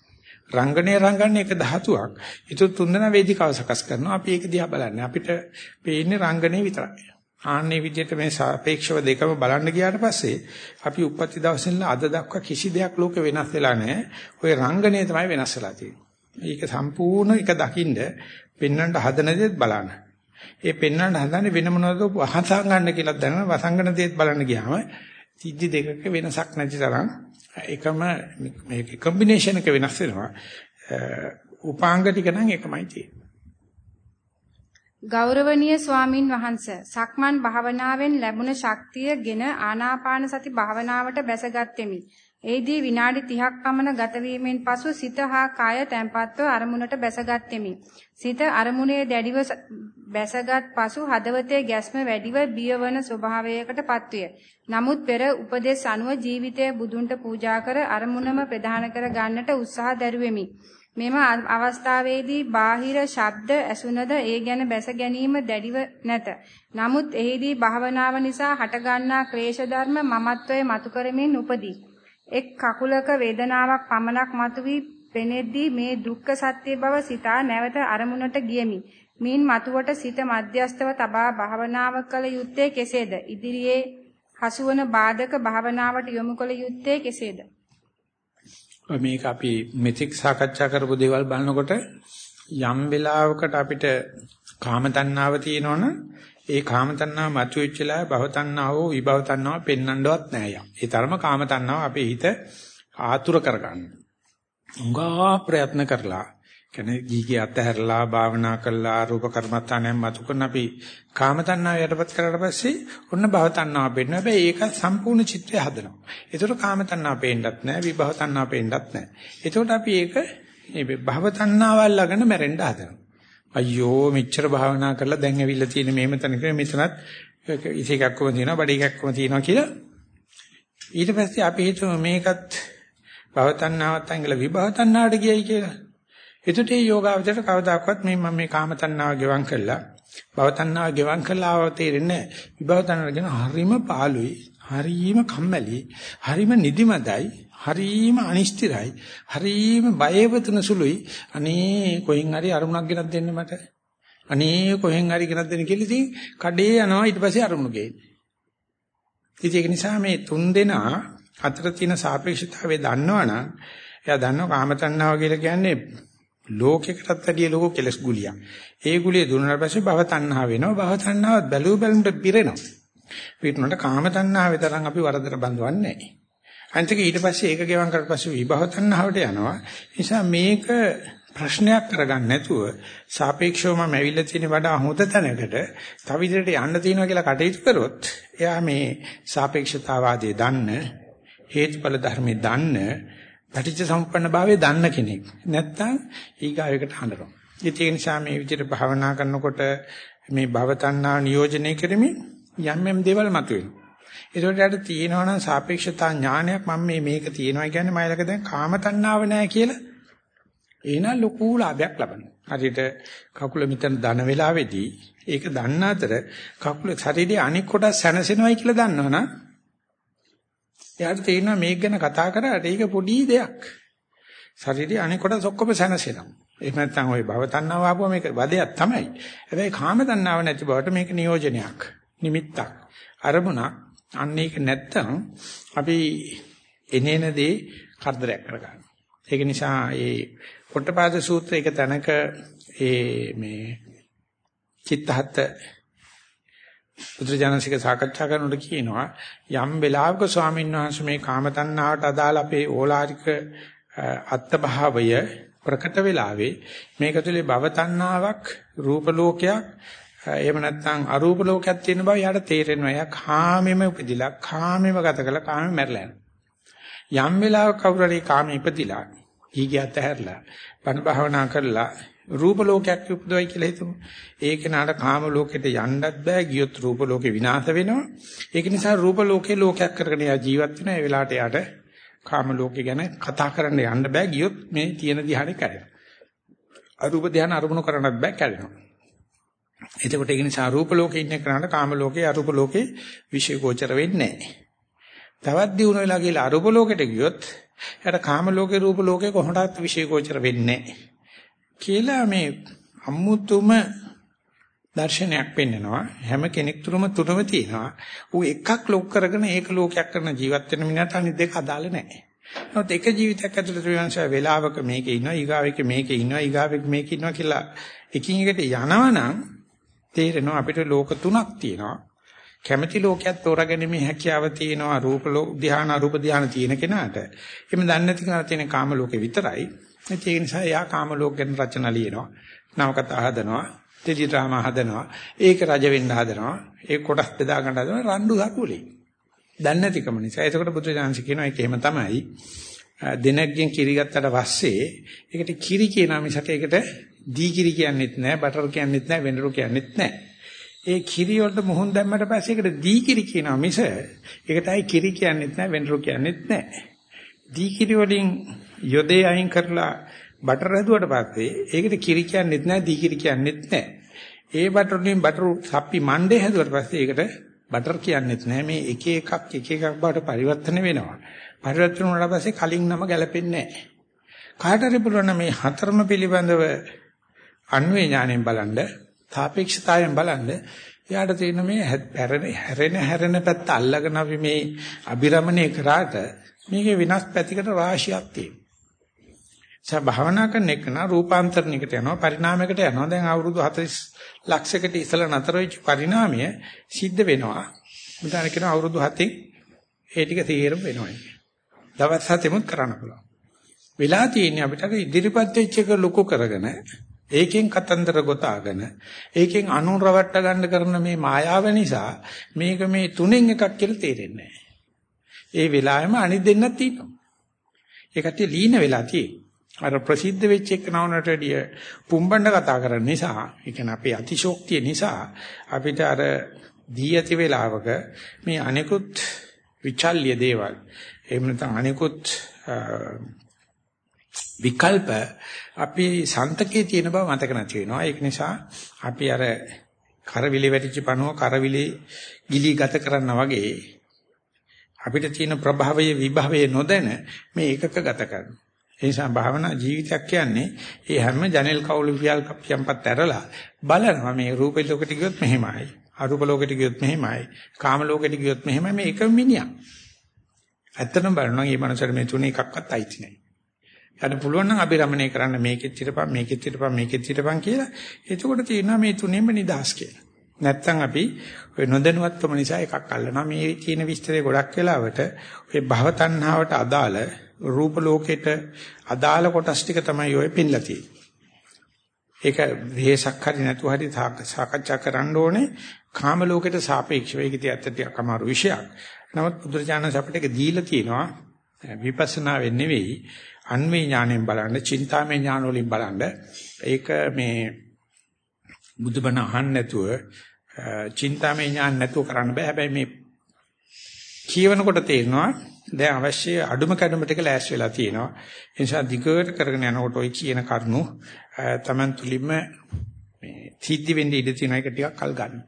රංගනේ රංගන්නේ එක ධාතුවක්. ඊට තුන්දෙනා වේදිකාව සකස් කරනවා. අපි ඒක දිහා බලන්නේ. අපිට පේන්නේ රංගනේ විතරයි. ආන්නේ විදිහට මේ සාපේක්ෂව දෙකම බලන්න ගියාට පස්සේ අපි උපත්ති දවසේ ඉඳලා අද දක්වා කිසි දෙයක් ලෝකෙ වෙනස් වෙලා නැහැ. ওই රංගනේ තමයි වෙනස් වෙලා තියෙන්නේ. ඒක සම්පූර්ණ එක දකින්න පෙන්වන්න හදන දේත් බලන්න. ඒ පෙන්වන්න හදන්නේ වෙන මොනවද වහසන් ගන්න කියලා දැනන වසංගන දේත් බලන්න ගියාම සිද්ධි දෙකක වෙනසක් නැති තරම් එකම මේක කම්බිනේෂන් එක වෙනස් වෙනවා. උපාංග ටික නම් එකමයි තියෙන්නේ.
ගෞරවනීය ස්වාමින් වහන්සේ සක්මන් භාවනාවෙන් ලැබුණ ශක්තියගෙන ආනාපාන සති භාවනාවට බැසගත්ෙමි. එෙහිදී විනාඩි 30ක් පමණ ගත වීමෙන් පසු සිත හා කය තැම්පත්ව අරමුණට බැසගත්ෙමි. සිත අරමුණේ දැඩිව බැසගත් පසු හදවතේ ගැස්ම වැඩිව බියවන ස්වභාවයකටපත් විය. නමුත් පෙර උපදේශ අනුව ජීවිතය බුදුන්ට පූජා කර අරමුණම ප්‍රධාන කර ගන්නට උත්සාහ දැරුවෙමි. මෙම අවස්ථාවේදී බාහිර ශබ්ද ඇසුනද ඒ ගැන බැස ගැනීම දැඩිව නැත. නමුත් එෙහිදී භාවනාව නිසා හටගන්නා ක්ලේශ ධර්ම මමත්වයේ මතු කරමින් උපදී. එක් කකුලක වේදනාවක් පමණක් මතුවී පෙනෙද්දී මේ දුක්ඛ සත්‍ය බව සිතා නැවත අරමුණට ගියමි. මින් මතුවට සිත මධ්‍යස්තව තබා භාවනාව කළ යුත්තේ කෙසේද? ඉදිරියේ හසුවන බාධක භාවනාවට යොමු කළ යුත්තේ කෙසේද?
මේක අපි මෙතික් සාකච්ඡා කරපු දේවල් බලනකොට යම් වෙලාවකට අපිට කාම තණ්හාව තියෙනවනම් ඒ කාම තණ්හාව මතුවෙච්ච වෙලාවේ භව තණ්හාව විභව තණ්හාව පෙන්වන්නවත් නෑ යම්. ඒ තරම කාම තණ්හාව අපේ හිත ආතුර කරගන්න. උංගා ප්‍රයත්න කරලා කියන්නේ ගීගේ අතහැරලා භාවනා කළා රූප කර්මත්තානයන් මතු කරන අපි කාම තණ්හාව යටපත් කරලා පස්සේ ඔන්න භව තණ්හාව පෙන්න. හැබැයි ඒක සම්පූර්ණ චිත්‍රය හදනවා. ඒතකොට කාම තණ්හාව පේන්නත් නැහැ, විභව තණ්හාව පේන්නත් නැහැ. ඒතකොට අපි ඒක මේ භව තණ්හාවල් ළඟන මැරෙන්න හදනවා. අයියෝ මෙච්චර භාවනා කරලා දැන් ඇවිල්ලා තියෙන මේම තැනක මෙතනත් ඉසේකක්කම තියෙනවා, බඩ එකක්කම තියෙනවා කියලා. ඊට පස්සේ අපි හිතුව මේකත් භව තණ්හාවත් අංගල විභව තණ්හාට ගියයි කියලා. එතකොට මේ යෝගාවචර කවදාකවත් මේ මම මේ කාම තණ්හාව ගෙවම් කළා භව තණ්හාව ගෙවම් කළා ආව තේරෙන්නේ විභව තණ්හාව ගැන හරීම පාළුයි හරීම කම්මැලි හරීම නිදිමතයි හරීම අනිෂ්ටිරයි හරීම බයවතුන සුළුයි අනේ කොහෙන් හරි අරමුණක් ගෙනත් දෙන්න මට අනේ කොහෙන් හරි ගෙනත් දෙන්න කියලා ඉතින් කඩේ යනවා ඊට පස්සේ අරමුණු ගේන්නේ ඉතින් ඒක නිසා මේ තුන් දෙනා අතර තියෙන සාපේක්ෂතාවය දන්නවනම් එයා දන්නවා කාම තණ්හාව කියලා කියන්නේ ලෝකයකටත් වැඩිය ලෝක කෙලස් ගුලියක්. ඒ ගුලිය දුන්නාට පස්සේ භව තණ්හා වෙනවා. භව තණ්හාවත් බැලුව බැලමුට පිරෙනවා. පිටුනට කාම තණ්හාවේ තරම් අපි වරදට බඳවන්නේ නැහැ. අන්තික ඊට පස්සේ ඒක ගෙවන් කරලා පස්සේ විභව තණ්හාවට යනවා. නිසා මේක ප්‍රශ්නයක් කරගන්න නැතුව සාපේක්ෂවම ඇවිල්ලා තියෙන වඩා හොඳ තැනකට තව ඉදිරියට යන්න තියෙනවා කියලා කටයුතු කරොත් එයා මේ සාපේක්ෂතාවාදයේ දන්න හේතුඵල ධර්මයේ දන්න පටිච්ච සමුප්පන්න භාවයේ දන්න කෙනෙක්. නැත්තම් ඊගාවයකට හඬනවා. ඒක නිසා මේ විදිහට භාවනා කරනකොට මේ භව තණ්හා නියෝජනය කරමින් යම් යම් දේවල් මතුවෙනවා. ඒකට යට තියෙනවා නම් සාපේක්ෂතා ඥානයක් මම මේ මේක තියෙනවා කියන්නේ මයිලක දැන් කාම තණ්හාව නැහැ කියලා එහෙනම් ලොකු ලාභයක් ලබනවා. හරියට කකුල මෙතන දන වෙලාවේදී ඒක දන්න අතර කකුල ශරීරයේ අනික් කොටස් සැනසෙනවයි කියලා දන්නවනම් එයාට තේරෙනවා මේක ගැන කතා කරාට ඒක පොඩි දෙයක්. ශරීරයේ අනික් කොටස් ඔක්කොම සැනසෙනවා. එහෙම නැත්නම් ওই භව තණ්හාව ආපුවා මේක වදයක් තමයි. හැබැයි කාම තණ්හාව නැති බවට මේක නියෝජනයක්. නිමිත්තක්. අරමුණක්. අන්න ඒක නැත්තම් අපි එනේන දේ කරදරයක් කරගන්නවා. ඒක නිසා ඒ පොට්ටපාද සූත්‍රය එක තැනක ඒ මේ චිත්තහත් බුදුජානසික සාකච්ඡා කරනකොට කියනවා යම් වෙලාවක ස්වාමීන් වහන්සේ මේ කාම තණ්හාවට අදාළ අපේ ඕලාරික අත්භාවය ප්‍රකට වෙලාවේ මේක තුලේ භව තණ්හාවක් රූප ලෝකයක් එහෙම නැත්නම් අරූප ලෝකයක් තියෙන බව යාට තේරෙනවා. එයා කාමෙම උපදිලා කාමෙම ගත කළා කාමෙම මැරලා යම් වෙලාවක කවුරු හරි කාමෙ ඉපදිලා ඊගියත් ඇහැරලා බණ භාවනා කරලා රූප ලෝකයක් උපදවයි කියලා හිතමු. ඒක නාට කාම ලෝකෙට යන්නත් බෑ ගියොත් රූප ලෝකේ විනාශ වෙනවා. ඒක නිසා රූප ලෝකේ ලෝකයක් කරගෙන යා ජීවත් වෙන ඒ වෙලාවට යාට කාම ලෝකේ ගැන කතා කරන්න යන්න බෑ ගියොත් මේ තියෙන ධ්‍යානෙ කැඩෙනවා. අරූප ධ්‍යාන අරමුණු කරන්නත් බෑ කැඩෙනවා. එතකොට ඒක නිසා රූප ලෝකේ ඉන්න කෙනාට කාම ලෝකේ අරූප ලෝකේ විශේෂෝචර වෙන්නේ නැහැ. තවත් දිනු වෙලා කියලා අරූප ලෝකෙට ගියොත් එයාට කාම ලෝකේ රූප ලෝකේ කොහොමදත් විශේෂෝචර වෙන්නේ නැහැ. කියලා මේ අමුතුම දර්ශනයක් පෙන්නනවා හැම කෙනෙක් තුරම තුනම තියෙනවා ඌ එකක් ලොක් කරගෙන ඒක ලෝකයක් කරන ජීවත් වෙන මිනිහට අනිත් දෙක අදාළ නැහැ නමුත් එක ජීවිතයක් ඇතුළත විවංශය වේලාවක මේකේ ඉන්නවා ඊගාවෙක මේකේ ඉන්නවා ඊගාවෙක මේකේ ඉන්නවා කියලා එකින් එකට යනවනම් තේරෙනවා අපිට ලෝක තුනක් තියෙනවා කැමැති ලෝකයක් තෝරාගැනීමේ හැකියාව තියෙනවා රූප ධානා අරූප ධානා තියෙන කෙනාට එimhe දන්නේ නැති කෙනාට තියෙන කාම ලෝකේ විතරයි ඒ නිසා එයා කාම ලෝක ගැන රචන ලියනවා. නවකතා හදනවා. ටෙලි ඩ්‍රාමා හදනවා. ඒක රජ වෙන්න හදනවා. ඒක කොටස් බෙදා ගන්න හදනවා. රණ්ඩු සතුලේ. දන්නේ නැතිකම නිසා. ඒකට බුදුරජාණන් කියනවා ඒක එහෙම තමයි. දෙනක්ගෙන් කිරි ගත්තට පස්සේ ඒකට කිරි කියනවා මිසක ඒකට දී කිරි කියන්නෙත් නැහැ, බටර් කියන්නෙත් නැහැ, වෙඬරු කියන්නෙත් නැහැ. ඒ කිරි වලට මුහුන් දැම්මට පස්සේ ඒකට දී කිරි කියනවා මිස ඒකට අයි කිරි කියන්නෙත් නැහැ, වෙඬරු කියන්නෙත් නැහැ. දී කිරි වලින් යොදේ අයින් කරලා බටර් හදුවට පස්සේ ඒකට කිරි කියන්නෙත් නැහැ දී කිරි කියන්නෙත් නැහැ. ඒ බටර් වලින් බටර් සප්පි මණ්ඩේ හදුවට පස්සේ ඒකට බටර් කියන්නෙත් නැහැ. මේ එක එකක් එක එකක් බවට පරිවර්තන වෙනවා. පරිවර්තන වුණාට පස්සේ කලින් නම ගැලපෙන්නේ නැහැ. කාට හරි පුළුවන් මේ හතරම පිළිබඳව අන්වේ ඥාණයෙන් බලන්න, සාපේක්ෂතාවයෙන් බලන්න එයාට තියෙන මේ හැරෙන හැරෙන පැත්ත අල්ලගෙන අපි මේ අබිරමණය කරාට මේකේ වෙනස් පැතිකඩ රාශියක් තියෙනවා. සා භාවනා කරන එක නා රූපාන්තරණයකට යනවා පරිණාමයකට යනවා. දැන් අවුරුදු 40 ලක්ෂයකට ඉස්සලා නතර වෙච්ච පරිණාමය සිද්ධ වෙනවා. මුදාන කියන අවුරුදු 7න් ඒ ටික තීරම වෙනවා. දවස් 7ෙමුත් කරන්න පුළුවන්. වෙලා තියෙන්නේ අපිට ඉදිරිපත් වෙච්ච එක ලොකු කරගෙන ඒකෙන් කතන්දර ගොතාගෙන ඒකෙන් අනුරවට්ට ගන්න කරන මේ මායාව නිසා මේක මේ තුනෙන් එකක් කියලා තේරෙන්නේ නැහැ. ඒ වෙලාවෙම අනිත් දෙන්නත් තියෙනවා. ඒ කට්ටිය ලීන වෙලා තියෙන්නේ. අර ප්‍රසිද්ධ වෙච්ච එක නවනට වැඩිය පුම්බන්න කතා කරන නිසා, ඒ කියන්නේ අපේ අතිශෝක්තිය නිසා අපිට අර දී ඇති වෙලාවක මේ අනිකුත් විචල්්‍ය දේවල්. එහෙම නැත්නම් අනිකුත් විකල්ප අපි සන්තකේ තියෙන බව මතක නැති වෙනවා. ඒක නිසා අපි අර කරවිලි වැටිච්ච පණුව කරවිලි ගිලී ගත කරනා වගේ අපිට තියෙන ප්‍රභවයේ විභවයේ නොදැන මේ ඒකක ගත කරනවා. ඒ නිසා භාවනා ජීවිතයක් කියන්නේ ඒ හැම ජනෙල් කවුළු පියල් පියම්පත් ඇරලා බලනවා මේ රූප ලෝකෙට ගියොත් මෙහෙමයි. අරූප ලෝකෙට ගියොත් මෙහෙමයි. කාම ලෝකෙට ගියොත් මෙහෙමයි. මේ එකම මිනිහා. ඇත්තටම බලනවා මේ මනසට මේ තුනේ එකක්වත් අයිති නැහැ. යන්න පුළුවන් නම් අභිරමණය කරන්න මේකෙත් හිටපන් මේකෙත් හිටපන් මේකෙත් හිටපන් කියලා. එතකොට තියෙනවා මේ තුනේම නිදහස් කියලා. නැත්තම් අපි ඔය නොදැනුවත්කම නිසා එකක් අල්ලනවා. මේ තියෙන විස්තරේ ගොඩක් වෙලාවට ඔය භව තණ්හාවට අදාළ රූප ලෝකෙට අදාළ කොටස් ටික තමයි ඔය පෙන්ලා තියෙන්නේ. ඒක වෙහසක් හරි නැතුව හරි සාකච්ඡා කරන්න ඕනේ කාම ලෝකෙට සාපේක්ෂව. ඒක ඉතින් ඇත්තට අමාරු විෂයක්. නමුත් බුදුරජාණන් අපිට ඒක දීලා තියෙනවා විපස්සනා වෙන්නේ නෙවෙයි අන්වේ ඥාණයෙන් බලන්න, චින්තාමය ඥාන වලින් බලන්න. ඒක මේ බුදුබණ අහන්න නැතුව, චින්තාමය ඥාන නැතුව කරන්න බෑ. හැබැයි මේ කියවනකොට තේරෙනවා දැන් අවශ්‍ය අඩුම කැඩුම ටික ලෑස්ති වෙලා තියෙනවා. ඒ නිසා දිගට කරගෙන යනකොට ওই කියන කරුණු Taman තුලින්ම මේ සිද්ධ වෙන්න ඉඩ තියෙන එක ටිකක් කල් ගන්න.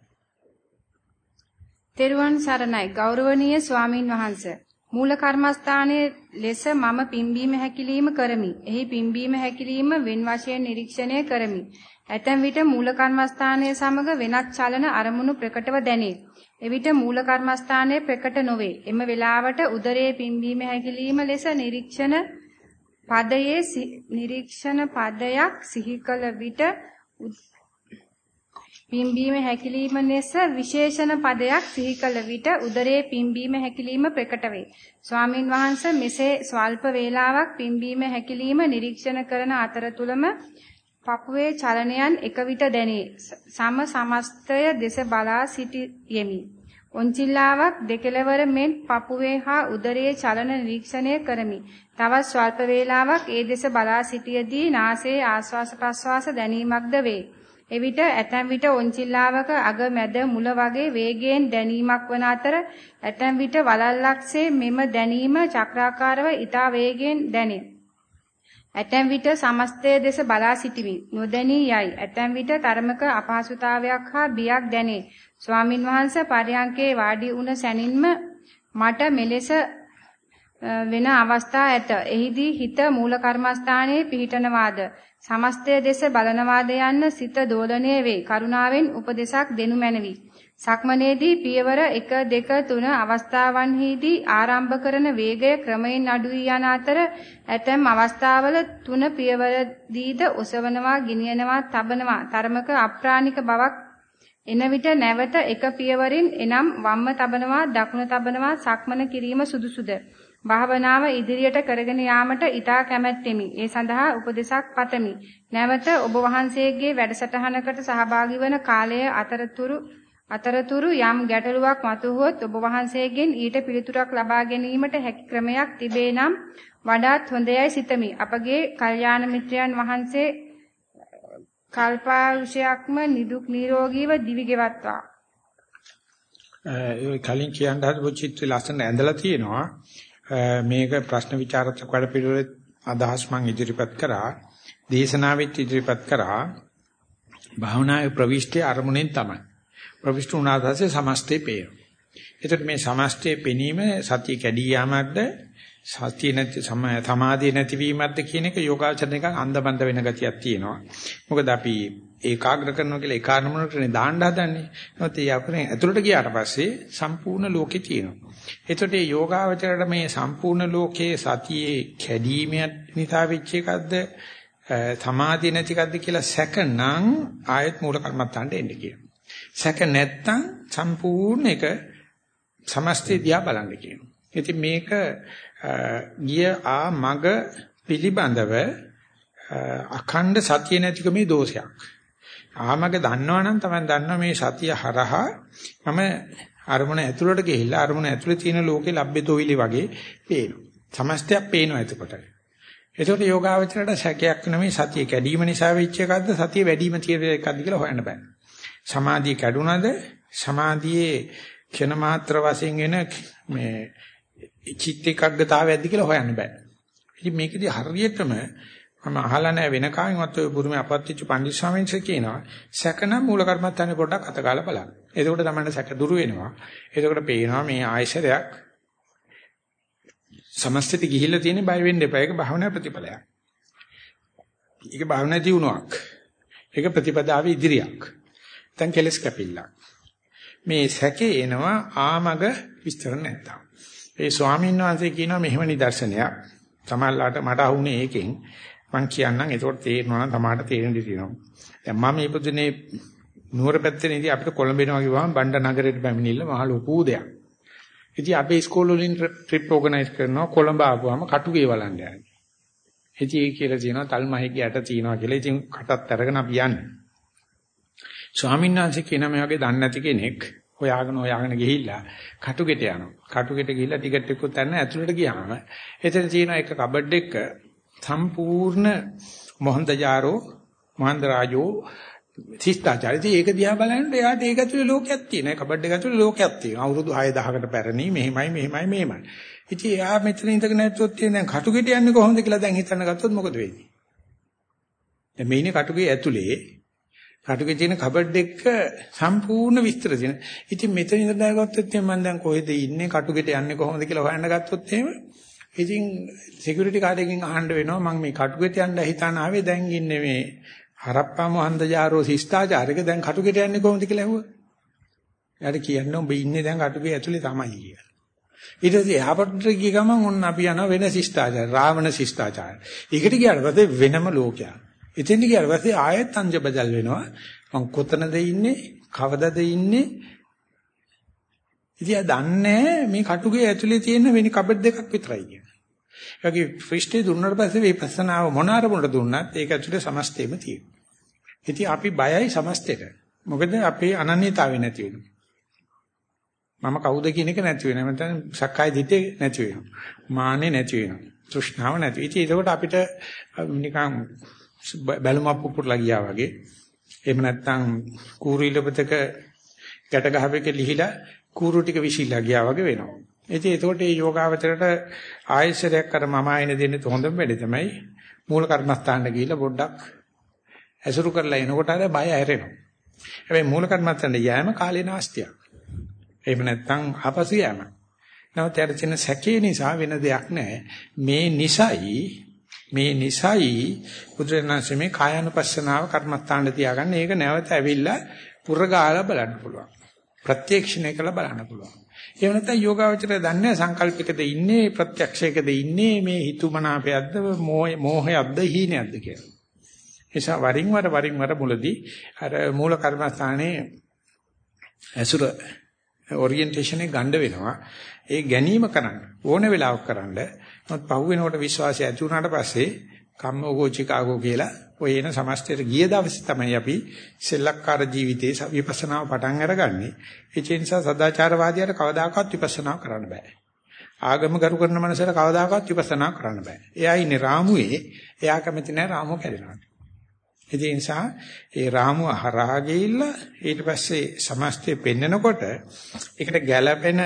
තෙරුවන් සරණයි ගෞරවනීය ස්වාමින් වහන්සේ මූල කර්මස්ථානයේ ලෙස මම පිම්බීම හැකිලිම කරමි. එහි පිම්බීම හැකිලිම වෙන වශයෙන් නිරීක්ෂණය කරමි. ඇතැම් විට මූල කර්මස්ථානයේ සමග වෙනත් චලන අරමුණු ප්‍රකටව දැනේ. එවිට මූල කර්මස්ථානයේ ප්‍රකට නොවේ. එම වේලාවට උදරයේ පිම්බීම හැකිලිම ලෙස නිරීක්ෂණ පදයේ නිරීක්ෂණ පදයක් සිහි කළ විට පිම්බීම හැකිලිම ලෙස විශේෂණ පදයක් සිහි කළ විට උදරයේ පිම්බීම හැකිලිම ප්‍රකට වේ. ස්වාමින් වහන්සේ මෙසේ ස්වල්ප වේලාවක් පිම්බීම හැකිලිම නිරීක්ෂණ කරන අතරතුරම පපුවේ චලනයන් එක විට දැනේ. සම සමස්තය දෙස බලා සිටියෙමි. ඔන්චිල්ලාවක් දෙකලවර මෙන් පපුවේ හා උදරයේ චලන නිරීක්ෂණය කරමි. තවත් ස්වල්ප වේලාවක් ඒ දෙස බලා සිටියදී නාසයේ ආශ්වාස ප්‍රශ්වාස දැනීමක්ද වේ. එවිට ඇතැම් විට ඔන්චිල්ලාවක අග මැද මුල වගේ වේගයෙන් දැනීමක් වන අතර ඇතැම් විට වලල්ලක්සේ මෙම දැනීම චක්‍රාකාරව ඊතා වේගයෙන් දැනේ. ඇතැම් විට සමස්තය දෙස බලා සිටිමි. නොදැනී යයි. ඇතැම් විට තරමක අපහසුතාවයක් හා බියක් දැනේ. ස්වාමින් වහන්සේ පරයන්කේ වාඩි වුණ සැනින්ම මට මෙලෙස වෙන අවස්ථා ඇත. එහිදී හිත මූල කර්මස්ථානයේ පිහිටනවාද සමස්තය දෙස බලනවාද යන්න සිත දෝලණය වේ. කරුණාවෙන් උපදේශක් දෙනු මැනවි. සක්මනේදී පියවර 1 2 3 අවස්ථාවන්හිදී ආරම්භ කරන වේගය ක්‍රමයෙන් අඩු වී යන අතර ඇතැම් අවස්ථාවල තුන පියවරදීද ඔසවනවා, ගිනියනවා, තබනවා. තරමක අප්‍රාණික බවක් එන විට නැවත එක පියවරින් එනම් වම්ම තබනවා, දකුණ තබනවා, සක්මන කිරීම සුදුසුද? භාවනාව ඉදිරියට කරගෙන යාමට ඊටා කැමැත්තෙමි. ඒ සඳහා උපදෙසක් පතමි. නැවත ඔබ වහන්සේගේ වැඩසටහනකට සහභාගී වන කාලය අතරතුරු අතරතුරු යම් ගැටලුවක් මතුවුවොත් ඔබ වහන්සේගෙන් ඊට පිළිතුරක් ලබා ගැනීමට හැකි ක්‍රමයක් තිබේ නම් වඩාත් හොඳයයි සිතමි. අපගේ කල්යාණ මිත්‍රයන් වහන්සේ කල්පාවුෂයක්ම නිදුක් නිරෝගීව දිවි ගෙවත්වා.
ඒ කලින් කියන්න හදපු චිත්‍රය ලස්සන ඇඳලා තියෙනවා. මේක ප්‍රශ්න විචාරත්මක වැඩ පිළිවෙලේ අදහස් මම ඉදිරිපත් කරා දේශනාවෙත් ඉදිරිපත් කරා. භාවනාවේ ප්‍රවිෂ්ටි අරමුණෙන් තමයි. ප්‍රවිෂ්ටි උනාට පස්සේ සමස්තේ පේන. එතකොට මේ සමස්තේ පෙනීම සතිය කැඩී යාමක්ද? සතිය නැති සමාධිය නැතිවීමක්ද කියන එක යෝගාචරණ එකක් අන්දබන්ද වෙන ගතියක් තියෙනවා. මොකද අපි ඒකාග්‍ර කරනවා කියලා ඒ කාර්යමුණටනේ දාන්න හදන්නේ. නමුත් ඒ අපරේ ඇතුළට ගියාට පස්සේ සම්පූර්ණ ලෝකේ තියෙනවා. එතකොට මේ යෝගාවචරයට මේ සම්පූර්ණ ලෝකයේ සතියේ කැඩීම නිසා වෙච්ච එකක්ද සමාධිය නැති එකක්ද කියලා සැකනම් ආයත් මූල කර්මත්තාන්ට එන්න කියනවා. සැක නැත්තම් සම්පූර්ණ එක සමස්තය දිහා බලන්න කියනවා. ඉතින් මේක ගිය ආ මග පිළිබඳව අඛණ්ඩ සතිය නැතිකමේ දෝෂයක්. ආමග දන්නවනම් තමයි දන්නවා මේ සතිය හරහා මම අරමුණ ඇතුළට ගිහිල්ලා අරමුණ ඇතුළේ තියෙන ලෝකේ ලැබෙතොවිලි වගේ පේනවා. සමස්තයක් පේනවා එතකොට. එතකොට යෝගාවචරයට සැකයක් නෙමෙයි සතිය කැඩීම නිසා වෙච්ච එකක්ද සතිය වැඩිම තියෙන එකක්ද කියලා හොයන්න බෑ. සමාධිය කැඩුනද සමාධියේ ක්ෂණ මාත්‍ර වශයෙන් එන මේ චිත්ත එකග්ගතාවයක්ද කියලා හොයන්න බෑ. ඉතින් මේකදී හරියටම මම අහලා නැහැ වෙන කාගෙන්වත් ඔය පුරුමේ අපත්‍ච්ච පණ්ඩිත ස්වාමීන් වහන්සේ කියනවා සැකනම් මූල කර්මත්තානේ පොඩ්ඩක් අතගාලා බලන්න. එතකොට තමයි සැක දුරු වෙනවා. එතකොට පේනවා මේ ආයශරයක් සමස්තෙට ගිහිල්ලා තියෙන බය වෙන්න එපා. ඒක භාවනා ප්‍රතිඵලයක්. ඒක භාවනා දියුණුවක්. ඒක ප්‍රතිපදාවේ ඉදිරියක්. දැන් කෙලස් කැපිල්ලක්. මේ සැකේ එනවා ආමග විස්තර නැත්තම්. ඒ ස්වාමීන් වහන්සේ කියනවා මෙහෙම නිදර්ශනයක්. තමල්ලාට මට අහුනේ ඒකෙන් මං කියන්නම් ඒකට තේරෙනවා නම් තමාට තේරෙන්න තියෙනවා. දැන් මම මේ පුදුනේ නුවර පැත්තේ ඉඳි අපිට කොළඹ එනවා කිව්වම බණ්ඩ නගරයට පැමිණිල්ල මහ ලොකු දෙයක්. ඉතින් අපේ ස්කෝල් වලින් ට්‍රිප් ඕගනයිස් කරනවා කොළඹ ආපුවාම කටුගේ වළං යන්නේ. ඉතින් ඒ කියලා තියෙනවා තල්මහිගේ යට තියෙනවා කියලා. ඉතින් කටත් අරගෙන අපි යන්නේ. ස්වාමීන් වහන්සේ කියන මේ වගේ දන්නේ නැති කෙනෙක් හොයාගෙන හොයාගෙන ගිහිල්ලා කටුගෙට යනවා. කටුගෙට ගිහිල්ලා ටිකට් එකකුත් ගන්න ඇතුළට ගියාම එතන තියෙන එක කබඩ් එක සම්පූර්ණ මොහන්දජාරෝ මොහන්දරාජෝ ශිෂ්ටාචාරය. ඉතින් ඒක දිහා බලනකොට එයාට ඒක ඇතුලේ ලෝකයක් තියෙනවා. ඒ කබඩ් එක ඇතුලේ ලෝකයක් තියෙනවා. අවුරුදු 6000කට පැරණි මෙහෙමයි මෙහෙමයි මෙහෙමයි. ඉතින් එයා මෙතන ඉඳගෙන නැත්තොත් දැන් කටුගෙට යන්නේ කොහොමද කියලා දැන් හිතන්න ගත්තොත් මොකද වෙන්නේ? දැන් මේ ඉන්නේ කටුගේ ඇතුලේ කටුගේ තියෙන කබඩ් එක සම්පූර්ණ විස්තර තියෙන. ඉතින් මෙතන ඉඳලා ගත්තොත් මම දැන් කොහෙද ඉන්නේ කටුගෙට යන්නේ කොහොමද කියලා හොයන්න ගත්තොත් එහෙම ඉතින් සිකියුරිටි කාඩ් එකකින් අහන්න වෙනවා මම මේ කටුගෙට යන්න හිතාන ආවේ දැන් ඉන්නේ මේ හරප්පා මොහන්දජාරෝ ශිෂ්ටාචාරයක දැන් කටුගෙට යන්නේ කොහොමද කියලා ඇහුවා. එයාට කියන්නේ ඔබ ඉන්නේ දැන් කටුගේ ඇතුලේ තමයි කියලා. ඊට පස්සේ එහාපටට ගිය ගමන් ඔන්න අපි යනවා වෙන ශිෂ්ටාචාර රාවණ ශිෂ්ටාචාර. ඒකට ගියාට පස්සේ වෙනම ලෝකයක්. එතෙන් ගියාට පස්සේ ආයෙත් අංජ බදල් වෙනවා. මං කොතනද ඉන්නේ? කවදද ඉන්නේ? ඉතියා දන්නේ මේ කටුගේ ඇතුලේ තියෙන වෙන කබඩ් දෙකක් විතරයි කියන්නේ. ඒ වගේ ෆ්‍රිස්ටේ දුන්නාට පස්සේ විපස්සනාව මොන අරමුණට දුන්නත් ඒක ඇතුලේ සමස්තේම තියෙනවා. ඉතින් අපි බයයි සමස්තේට. මොකද අපේ අනන්‍යතාවය නැති වෙනවා. මම කවුද කියන එක නැති වෙනවා. නැත්නම් සක්කාය දිට්ඨිය නැති වෙනවා. මාන්නේ නැති වෙනවා. තෘෂ්ණාව නැති. ඉතින් ඒකට අපිට නිකන් බැලුමක් පුපුරලා ගියා වගේ. එහෙම නැත්නම් කූරීලපතක ගැට ගහපෙක ලිහිලා කූරු ටික විසිලා ගියා වගේ වෙනවා. ඉතින් ඒකට මේ යෝගාවචරයට ආයශරයක් අර මම ආයන දෙන්නේ හොඳම වැඩේ තමයි මූල කර්මස්ථානට ගිහිල්ලා පොඩ්ඩක් ඇසුරු කරලා එනකොට අර බය ඇරෙනවා. හැබැයි මූල කර්මස්ථානට යෑම කාලේ නාස්තියක්. එහෙම නැත්නම් ආපසු යෑම. නමුත් යාට තියෙන සැකේ නිසා වෙන දෙයක් නැහැ. මේ නිසයි මේ නිසයි බුදුරණාහි මේ කායानुපස්සනාව කර්මස්ථානට තියාගන්න. ඒක නැවත ඇවිල්ලා පුරගාලා බලන්න පුළුවන්. ප්‍රත්‍යක්ෂණය කළ බලන්න පුළුවන්. එහෙම නැත්නම් යෝගාවචරය දන්නේ සංකල්පයකද ඉන්නේ ප්‍රත්‍යක්ෂයකද ඉන්නේ මේ හිතුමනාපයක්ද මෝහයක්ද හීනයක්ද කියලා. නිසා වරින් වර වරින් වර මුලදී අර මූල කර්මස්ථානයේ ඇසුර ඔරියන්ටේෂන් එක ගන්න වෙනවා. ඒ ගැනීම කරන්න ඕන වෙලාවක කරන්න. නමුත් පහු වෙනකොට විශ්වාසය ඇති වුණාට පස්සේ කම්මෝගෝ චිකාගෝ කියලා ඔය එන සමස්තයට ගිය දවසේ තමයි අපි සෙල්ලක්කාර ජීවිතේ විපස්සනාව පටන් අරගන්නේ. ඒ නිසා සදාචාරවාදියාට කවදාකවත් විපස්සනා කරන්න බෑ. ආගම ගරු කරන මනසට කවදාකවත් විපස්සනා කරන්න බෑ. එයා ඉන්නේ රාමුවේ. එයා කැමති නැහැ රාමුව කැඩෙනවා. ඒ නිසා ඒ රාමුව හරහා ගිහිල්ලා ඊට පස්සේ සමස්තය පෙන්නකොට ඒකට ගැළපෙන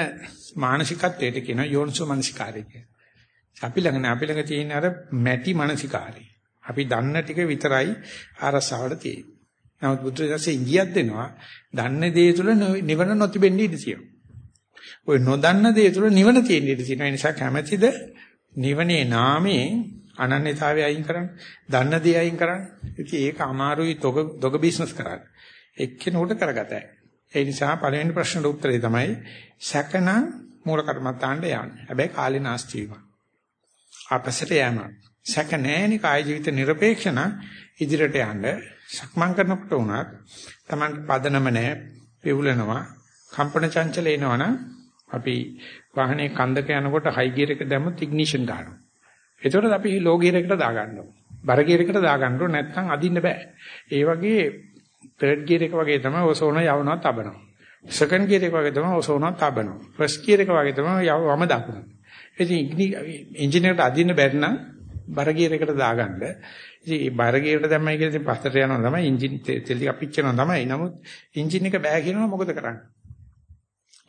මානසිකත්වයට කියනවා යෝනිසෝ මනසිකාරය කියලා. අපි ළඟ අපි ළඟ තියෙන අර මැටි මනසිකාරය. අපි දන්න ටික විතරයි අරසාවට තියෙන්නේ. නමුත් බුදු දහසේ ඉංගියක් දෙනවා දන්න දේ තුල නිවන නොතිබෙන්න ඉඩ තියෙනවා. ඔය නොදන්න දේ තුල නිවන තියෙන්න ඉඩ තියෙනවා. ඒ නිසා කැමැතිද නිවනේ නාමයෙන් අනන්‍යතාවය අයින් කරන්න, දන්න දේ අයින් කරන්න. ඉතින් ඒක අමාරුයි තොග තොග බිස්නස් කරන්න. එක්කෙනෙකුට කරගතයි. ඒ නිසා පළවෙනි ප්‍රශ්නට උත්තරේ තමයි සැකනම් මූල කර්මත්තාන්ට යන්නේ. හැබැයි කාලේ නාස්ති වීම. අපසට යෑම. සැක නැහෙනි කාය ජීවිත নিরপেক্ষ නම් ඉදිරියට යන්න සක්මන් කරනකොට උනත් Taman පදනම නැහැ, පෙවුලනවා, කම්පන චංචල එනවනම් අපි වාහනේ කන්දක යනකොට හයි ගියර් එක දැම්මොත් ඉග්නිෂන් ගන්නවා. එතකොට අපි ලෝ ගියර් එකට දාගන්න ඕනේ. බර ගියර් එකට දාගන්න ඕනේ නැත්නම් අදින්න බෑ. ඒ වගේ තර්ඩ් ගියර් එක වගේ තමයි ඔසෝන යවනවා තබනවා. සෙකන්ඩ් ගියර් එක වගේ තමයි ඔසෝන තබනවා. ෆස්ට් ගියර් එක වගේ තමයි යවම දකුණු. ඉතින් එන්ජිනේරට අදින්න බැරි නම් බර ගියර් එකට දාගන්න. ඉතින් මේ බර ගියරට දැම්මයි කියලා ඉතින් පස්සට යනවා තමයි එන්ජින් තෙල් ටික පිච්චෙනවා තමයි. නමුත් එන්ජින් එක බෑ කියනවා මොකද කරන්නේ?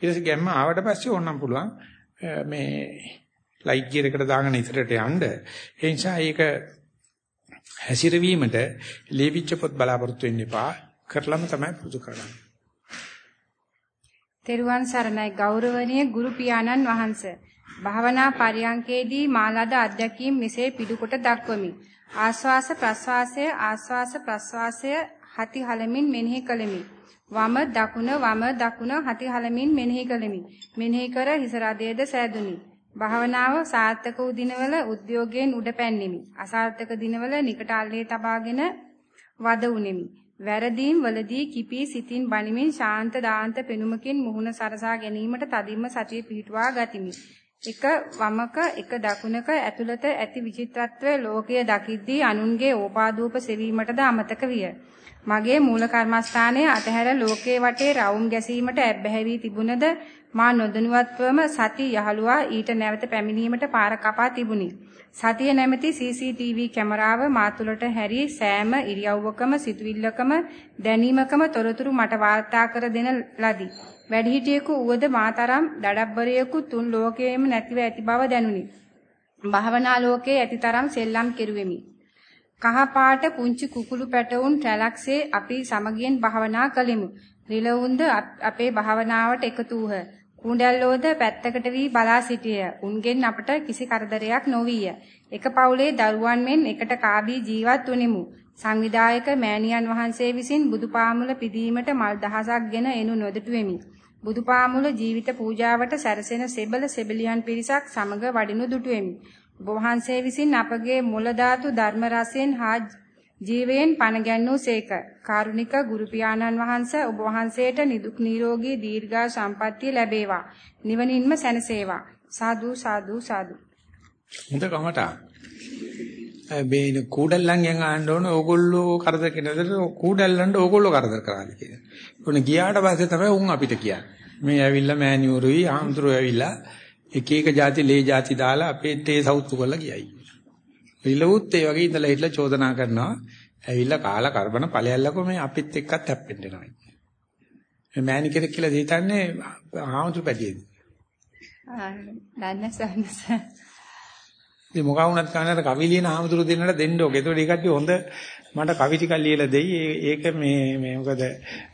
ඊට පස්සේ ගැම්ම ආවට පස්සේ ඕනනම් පුළුවන් මේ ලයිට් ගියර් එකට දාගෙන ඉතරට යන්න. ඒ නිසා ඒක හැසිරවීමට ලේවිච්ච පොත් බලාපොරොත්තු වෙන්න එපා. කරලම තමයි පුරුදු කරන්නේ.
තෙරුවන් සරණයි ගෞරවනීය ගුරු පියාණන් වහන්සේ. භාවනා පරියංකේදී මාලද අධ්‍යක්ීම් මෙසේ පිටුකොට දක්වමි. ආස්වාස ප්‍රස්වාසය ආස්වාස ප්‍රස්වාසය හති හලමින් මෙනෙහි කළෙමි. වම දකුණ වම දකුණ හති හලමින් මෙනෙහි කළෙමි. මෙනෙහි කර හිස රදයේද සෑදුනි. භාවනාව සාර්ථක වූ දිනවල උද්‍යෝගයෙන් උඩ පැන්නෙමි. අසාර්ථක දිනවල නිකට අල්ලේ තබාගෙන වද උනේමි. වැරදීම් වලදී කිපී සිතින් බණිමින් ශාන්ත දාන්ත පෙනුමකින් මුහුණ සරසා ගැනීමට තදින්ම සතිය පිහිටුවා ගතිමි. එක වමක එක දකුණක ඇතුළත ඇති විචිත්‍රත්වය ලෝකය දකිද්දී අනුන්ගේ ඕපාදූප සෙවීමටද අමතක විය. මගේ මූල කර්මස්ථානයේ අතහැර ලෝකයේ වටේ රවුම් ගැසීමට ඇබ්බැහි වී තිබුණද මා නොදැනුවත්වම සති යහළුවා ඊට නැවත පැමිණීමට පාර කපා තිබුණි. සතිය නැමැති CCTV කැමරාව මා තුළට හැරී සෑම ඉරියව්වකම සිතුවිල්ලකම දැනීමකම තොරතුරු මට වාර්තා කර දෙන ලදී. වැඩිහිටියෙකු උවද මාතරම් දඩබ්බරයෙකු තුන් ලෝකයේම නැතිව ඇති බව දැනුනි. භාවනා ලෝකයේ ඇතිතරම් සෙල්ලම් කෙරුවෙමි. කහ පාට පුංචි කුකුළු පැටවුන් රැලක්සේ අපි සමගියෙන් භාවනා කළෙමු. රිලවුන්ද අපේ භාවනාවට එකතු වූහ. කුණ්ඩැල්ලෝද පැත්තකට වී බලා සිටිය. උන්ගෙන් අපට කිසි කරදරයක් නොවිය. එක පවුලේ දරුවන් මෙන් එකට කාබී ජීවත් වුනිමු. සංවිධායක මෑණියන් වහන්සේ විසින් බුදුපාමුල පිදීමට මල් දහසක් ගෙන එනු නොදටුවෙමි. බුදුපාමුල ජීවිත පූජාවට සැරසෙන සෙබල සෙබලියන් පිරිසක් සමග වඩිනු දුටුවෙමි. ඔබ වහන්සේ විසින් අපගේ මුල ධාතු ධර්ම රසයෙන් හා ජීවයෙන් පණ ගැන්වූ සේක. කාරුණික ගුරු පියාණන් වහන්සේ ඔබ වහන්සේට නිදුක් නිරෝගී දීර්ඝා සම්පන්නිය ලැබේවා. නිවනින්ම සැනසේවා. සාදු සාදු සාදු.
හොඳ කමටා. මේ කූඩල්ලන්ගෙන් ආන්න ඕන ඕගොල්ලෝ කරදර කෙනදට කූඩල්ලන්ට ඕගොල්ලෝ කරදර කරාද කියලා. උන ගියාට පස්සේ තමයි උන් අපිට කියන්නේ. මේ ඇවිල්ලා මෑණියුරුයි ආම්තුරු ඇවිල්ලා එක එක જાති ලේ જાති දාලා අපේ තේ සවුත්තු කරලා ගියයි. රිලවුත් ඒ වගේ ඉඳලා හිටලා චෝදනා කරනවා. ඇවිල්ලා කාලා කරබන ඵලයල්ලකෝ මේ අපිත් එක්කත් හැප්පෙන්න එනවා. මේ මෑණි කෙනෙක් කියලා හිතන්නේ ආම්තුරු පැටියෙද?
ආ දන්නේ සන්නස.
ඉතින් මොකා වුණත් කන්නට කවි ලියන ආමතුරු දෙන්නට දෙන්න ඕක. ඒතකොට ඒ කට්ටිය හොඳ මට කවි ටිකක් ලියලා දෙයි. ඒක මේ මේ මොකද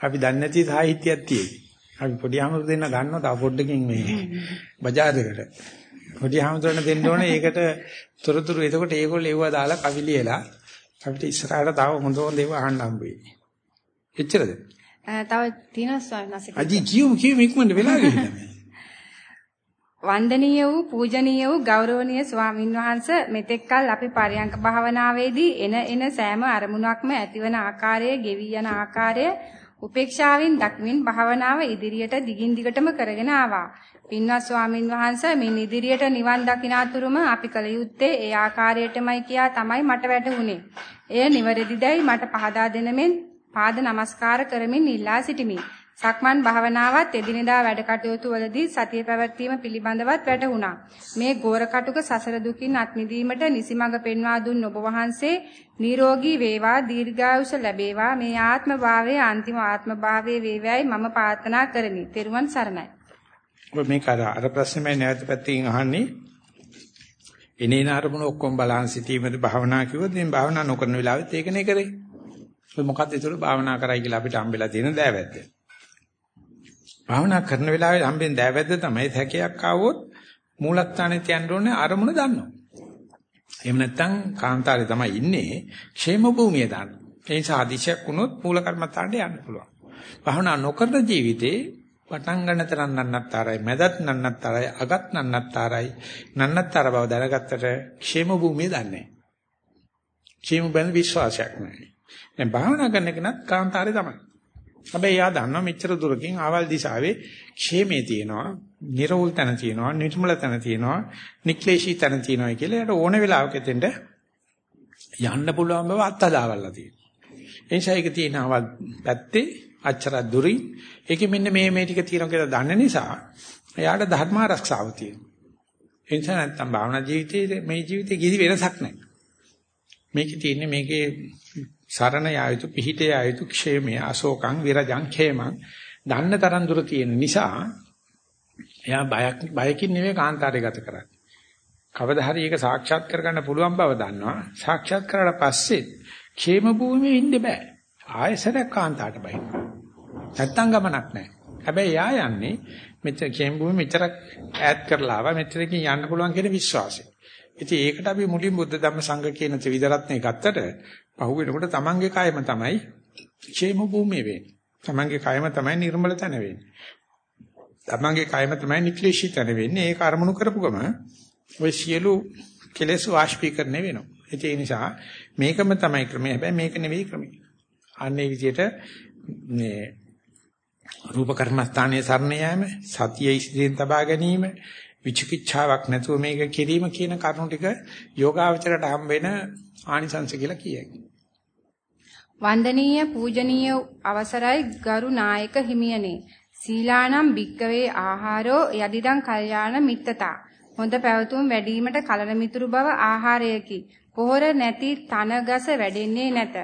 අපි දන්නේ නැති සාහිත්‍යයක් තියෙයි. අපි පොඩි ආමතුරු දෙන්න ගන්නවා තව පොඩ්ඩකින් මේ බජාරයකට. පොඩි ආමතුරුන්ට දෙන්න ඕනේ ඒකට තොරතුරු. එතකොට ඒගොල්ලෝ ඒවා දාලා කවි ලියලා අපිට ඉස්සරහට තව හොඳ හොඳ ඒවා අහන්න හම්බ වෙයි. එච්චරද?
තව තියෙනවා ස්වාමීන් වහන්සේ.
අජි කියමු කියමු ඉක්මනට වෙලා ගිහින්.
වන්දනීය වූ පූජනීය වූ ගෞරවනීය ස්වාමින් වහන්සේ මෙතෙක්කල් අපි පරයන්ක භාවනාවේදී එන එන සෑම අරමුණක්ම ඇතිවන ආකාරය, ගෙවි යන ආකාරය උපේක්ෂාවෙන් දක්මින් භාවනාව ඉදිරියට දිගින් දිගටම කරගෙන ආවා. පින්වත් ස්වාමින් වහන්සේ මින් ඉදිරියට නිවන් දකිනාතුරුම අපි කල යුත්තේ ඒ ආකාරයටමයි කියා තමයි මට වැටහුනේ. එය නිවැරදිදයි මට පහදා දෙනමෙන් පාද නමස්කාර කරමින් ඉල්ලා සිටිමි. සක්මන් භාවනාවත් එදිනෙදා වැඩ කටයුතු වලදී සතිය පැවැත්වීම පිළිබඳවත් වැටහුණා. මේ ගෝර කටුක සසර දුකින් අත් මිදීමට නිසිමඟ පෙන්වා දුන් ඔබ වහන්සේ නිරෝගී වේවා දීර්ඝායුෂ ලැබේවා මේ ආත්ම භාවයේ අන්තිම ආත්ම භාවයේ වේවයි මම ප්‍රාර්ථනා කරමි. ත්වන් සරණයි.
ඔබ මේක අර අර ප්‍රශ්නේ නැවත පැත්තකින් අහන්නේ එනේන අරමුණ ඔක්කොම බලන් සිටීමේද භාවනා කිව්වොත් මේ භාවනා නොකරන වෙලාවෙත් ඒකනේ කරේ. ඔය මොකක්ද ඒතර භාවනා කරයි කියලා අපිට හම්බෙලා තියෙන දෑවැද්ද. භාවනා කරන වෙලාවේ හම්බෙන් දෑවැද්ද තමයි හැකයක් ආවොත් මූලස්ථානේ තියන්න ඕනේ අරමුණ දන්නවා. එහෙම නැත්නම් කාන්තාරේ තමයි ඉන්නේ ക്ഷേම භූමිය දාන්න. ඒ නිසා අදිශයක් වුණොත් මූල කර්මස්ථානට යන්න පුළුවන්. භාවනා නොකරන ජීවිතේ පටන් ගන්න තරම් නන්නත්තරයි මැදත් නන්නත්තරයි අගත් නන්නත්තරයි නන්නත්තර බව දැනගත්තට ക്ഷേම භූමිය දන්නේ ക്ഷേම බඳ විශ්වාසයක් නැහැ. දැන් භාවනා කරන කෙනත් කාන්තාරේ තමයි. හැබැයි යා දන්නවා මෙච්චර දුරකින් ආවල් දිශාවේ ക്ഷേමේ තියෙනවා, නිර්වුල් තන තියෙනවා, නිර්මල තන තියෙනවා, නික්ලේශී තන තියෙනවා කියලා ඒකට ඕන වෙලාවක එතෙන්ට යන්න පුළුවන් බව අත්හදාගල්ලා තියෙනවා. ඒ නිසා ඒක තියෙන ආවල් පැත්තේ අච්චර දුරි ඒකෙ මෙන්න මේ මේ ටික තියෙනවා කියලා දන්න නිසා එයාට ධර්ම ආරක්ෂාව තියෙනවා. ඒ නිසා නැත්තම් භාවනා ජීවිතයේ මේ ජීවිතේ කිසි වෙනසක් නැහැ. මේකේ තියෙන්නේ මේකේ සරණ යායුතු පිහිට යායුතු ക്ഷേමයේ අශෝකං විරජං ക്ഷേමං දන්න තරම් දුර තියෙන නිසා එයා බයක් බයකින් නෙවෙයි කාන්තාරේ ගත කරන්නේ. කවදා හරි ඒක සාක්ෂාත් කරගන්න පුළුවන් බව දන්නවා. සාක්ෂාත් කරලා පස්සේ ക്ഷേම භූමියේ ඉන්න බෑ. ආයසරක් කාන්තාරට බයි. නැත්තම් ගමනක් නැහැ. හැබැයි එයා යන්නේ මෙතන ക്ഷേම භූමිය මෙච්චරක් ඈඩ් කරලා ආවා මෙතනකින් යන්න පුළුවන් කියන විශ්වාසය. ඉතින් ඒකට අපි මුලින් බුද්ධ ධම්ම සංඝ කියන ත්‍රිවිධ රත්නේ ගත්තට පහු වෙනකොට තමන්ගේ කායම තමයි ക്ഷേම භූමිය වෙන්නේ. තමන්ගේ කායම තමයි නිර්මල තැන වෙන්නේ. තමන්ගේ කායම තමයි නික්ලේශී තැන වෙන්නේ. ඒක අරමුණු කරපු ගම ඔය සියලු කෙලෙස් වාෂ්පීකරණය වෙනවා. ඒ නිසා මේකම තමයි ක්‍රමය. හැබැයි මේක නෙවෙයි ක්‍රමය. අන්නේ විදිහට මේ රූප කර්මස්ථානයේ සරණ යෑම, සතිය ඉදිරියෙන් තබා ගැනීම, විචිකිච්ඡාවක් නැතුව මේක කිරීම කියන කරුණු ටික යෝගාවචරයට හම් වෙන ආනිසංශ කියලා කියයි.
වන්දනීය පූජනීය අවසරයි ගරු නායක හිමියනේ සීලානම් භික්කවේ ආහාරෝ යදිදං කල්යාණ මිත්තතා හොඳ පැවතුම් වැඩිවීමට කලන මිතුරු බව ආහාරයකි පොහොර නැති තනගස වැඩෙන්නේ නැත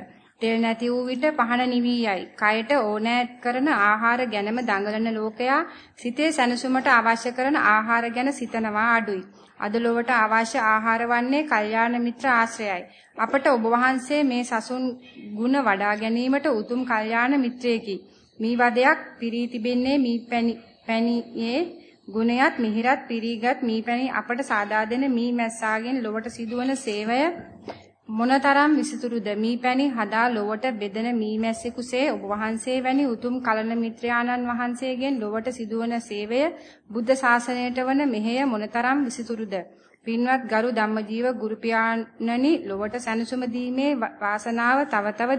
තෙල් නැති වූ විට පහන නිවි යයි. කයට ඕනෑත් කරන ආහාර ගැනම දඟලන ලෝකයා සිතේ සැනසුමට අවශ්‍ය කරන ආහාර ගැන සිතනවා අඩුයි. අද ලොවට අවශ්‍ය ආහාර වන්නේ කල්යාණ මිත්‍ර ආශ්‍රයයි. අපට ඔබ වහන්සේ මේ සසුන් ಗುಣ වඩා ගැනීමට උතුම් කල්යාණ මිත්‍රයෙකි. මේ වදයක් පිරී තිබෙන්නේ මී පැණියේ ගුණයත් මිහිරත් පිරීගත් මී පැණි අපට සාදා දෙන මී මැස්සාගෙන් ලොවට සිදුවන සේවය මොනතරම් විසිතුරුද මී පැණි හදා ලොවට බෙදෙන මී මැස්සෙකුසේ ඔබ වහන්සේ වැනි උතුම් කලන මිත්‍රාණන් වහන්සේගෙන් ලොවට සිදුවන සේවය බුද්ධ ශාසනයට වන මෙහෙය මොනතරම් විසිතුරුද පින්වත් ගරු ධම්මජීව ගුරු පියාණනි ලොවට සැනසුම දීමේ වාසනාව තව තව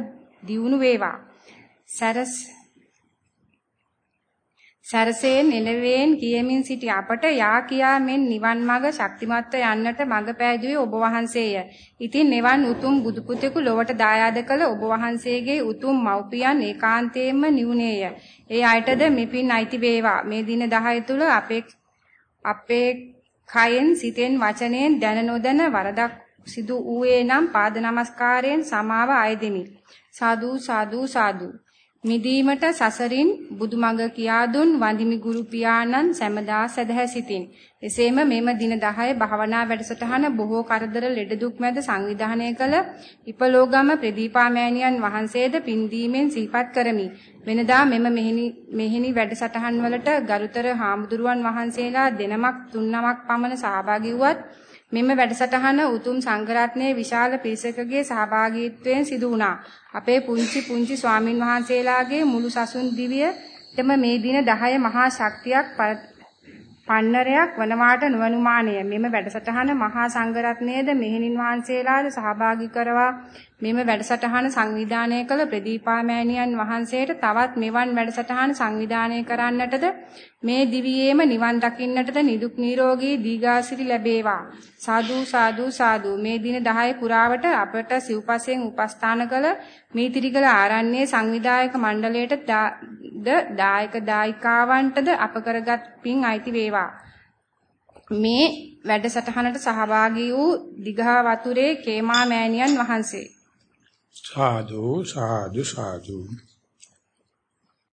දියුණු වේවා. සරස් සරසෙන් එළවෙන් කියමින් සිටි අපට යා කියා මෙන් නිවන් මඟ ශක්තිමත්ව යන්නට මඟ පෑදුවේ ඔබ වහන්සේය. ඉතින් නිවන් උතුම් බුදු පුතෙකු ලොවට දායාද කළ ඔබ වහන්සේගේ උතුම් මව්පියන් ඒකාන්තයෙන්ම නිවුනේය. ඒ අයටද මෙපින් අයිති වේවා. මේ දින 10 තුල අපේ අපේ කයෙන් සිතෙන් වචනයෙන් දැන නොදැන වරදක් සිදු වූයේ නම් පාද නමස්කාරයෙන් සමාව අයදිමි. සාදු සාදු සාදු මිදීමට සසරින් බුදුමඟ කියා දුන් වඳිමි ගුරු පියාණන් සැමදා සදහැ සිටින්. එසේම මෙම දින 10 භාවනා වැඩසටහන බොහෝ කරදර ලෙඩ දුක් මැද සංවිධානය කළ ඉපලෝගම ප්‍රදීපා මෑණියන් වහන්සේද පින්දීමෙන් සිහිපත් කරමි. වෙනදා මෙම මෙහිනි මෙහිනි වැඩසටහන් වලට ගරුතර හාමුදුරුවන් වහන්සේලා දෙනමක් තුන්නමක් පමණ සහභාගී වුවත් මෙම වැඩසටහන උතුම් සංඝරත්නයේ විශාල පිරිසකගේ සහභාගීත්වයෙන් සිදු වුණා. අපේ පුංචි පුංචි ස්වාමින් වහන්සේලාගේ මුළු සසුන් දිවියටම මේ දින 10 මහා ශක්තියක් පන්නරයක් වනවාට නොවනුමානය මෙම වැඩසටහන මහා සංඝරත්නයේද මෙහෙණින් වහන්සේලාද සහභාගී කරවා මෙම වැඩසටහන සංවිධානය කළ ප්‍රදීපා මෑණියන් වහන්සේට තවත් මෙවන් වැඩසටහන සංවිධානය කරන්නටද මේ දිවියේම නිවන් දකින්නටද නිදුක් නිරෝගී දීඝාසිරි ලැබේවා. සාදු සාදු සාදු. මේ දින 10 පුරාවට අපට සිව්පසෙන් උපස්ථාන කළ මීතිරිගල ආරණ්‍යයේ සංවිධායක මණ්ඩලයට ද දායක දායිකාවන්ටද අප කරගත් පින් අයිති වේවා. මේ වැඩසටහනට සහභාගී වූ දිඝා වතුරේ කේමා මෑණියන් වහන්සේ.
සාදු සාදු සාදු.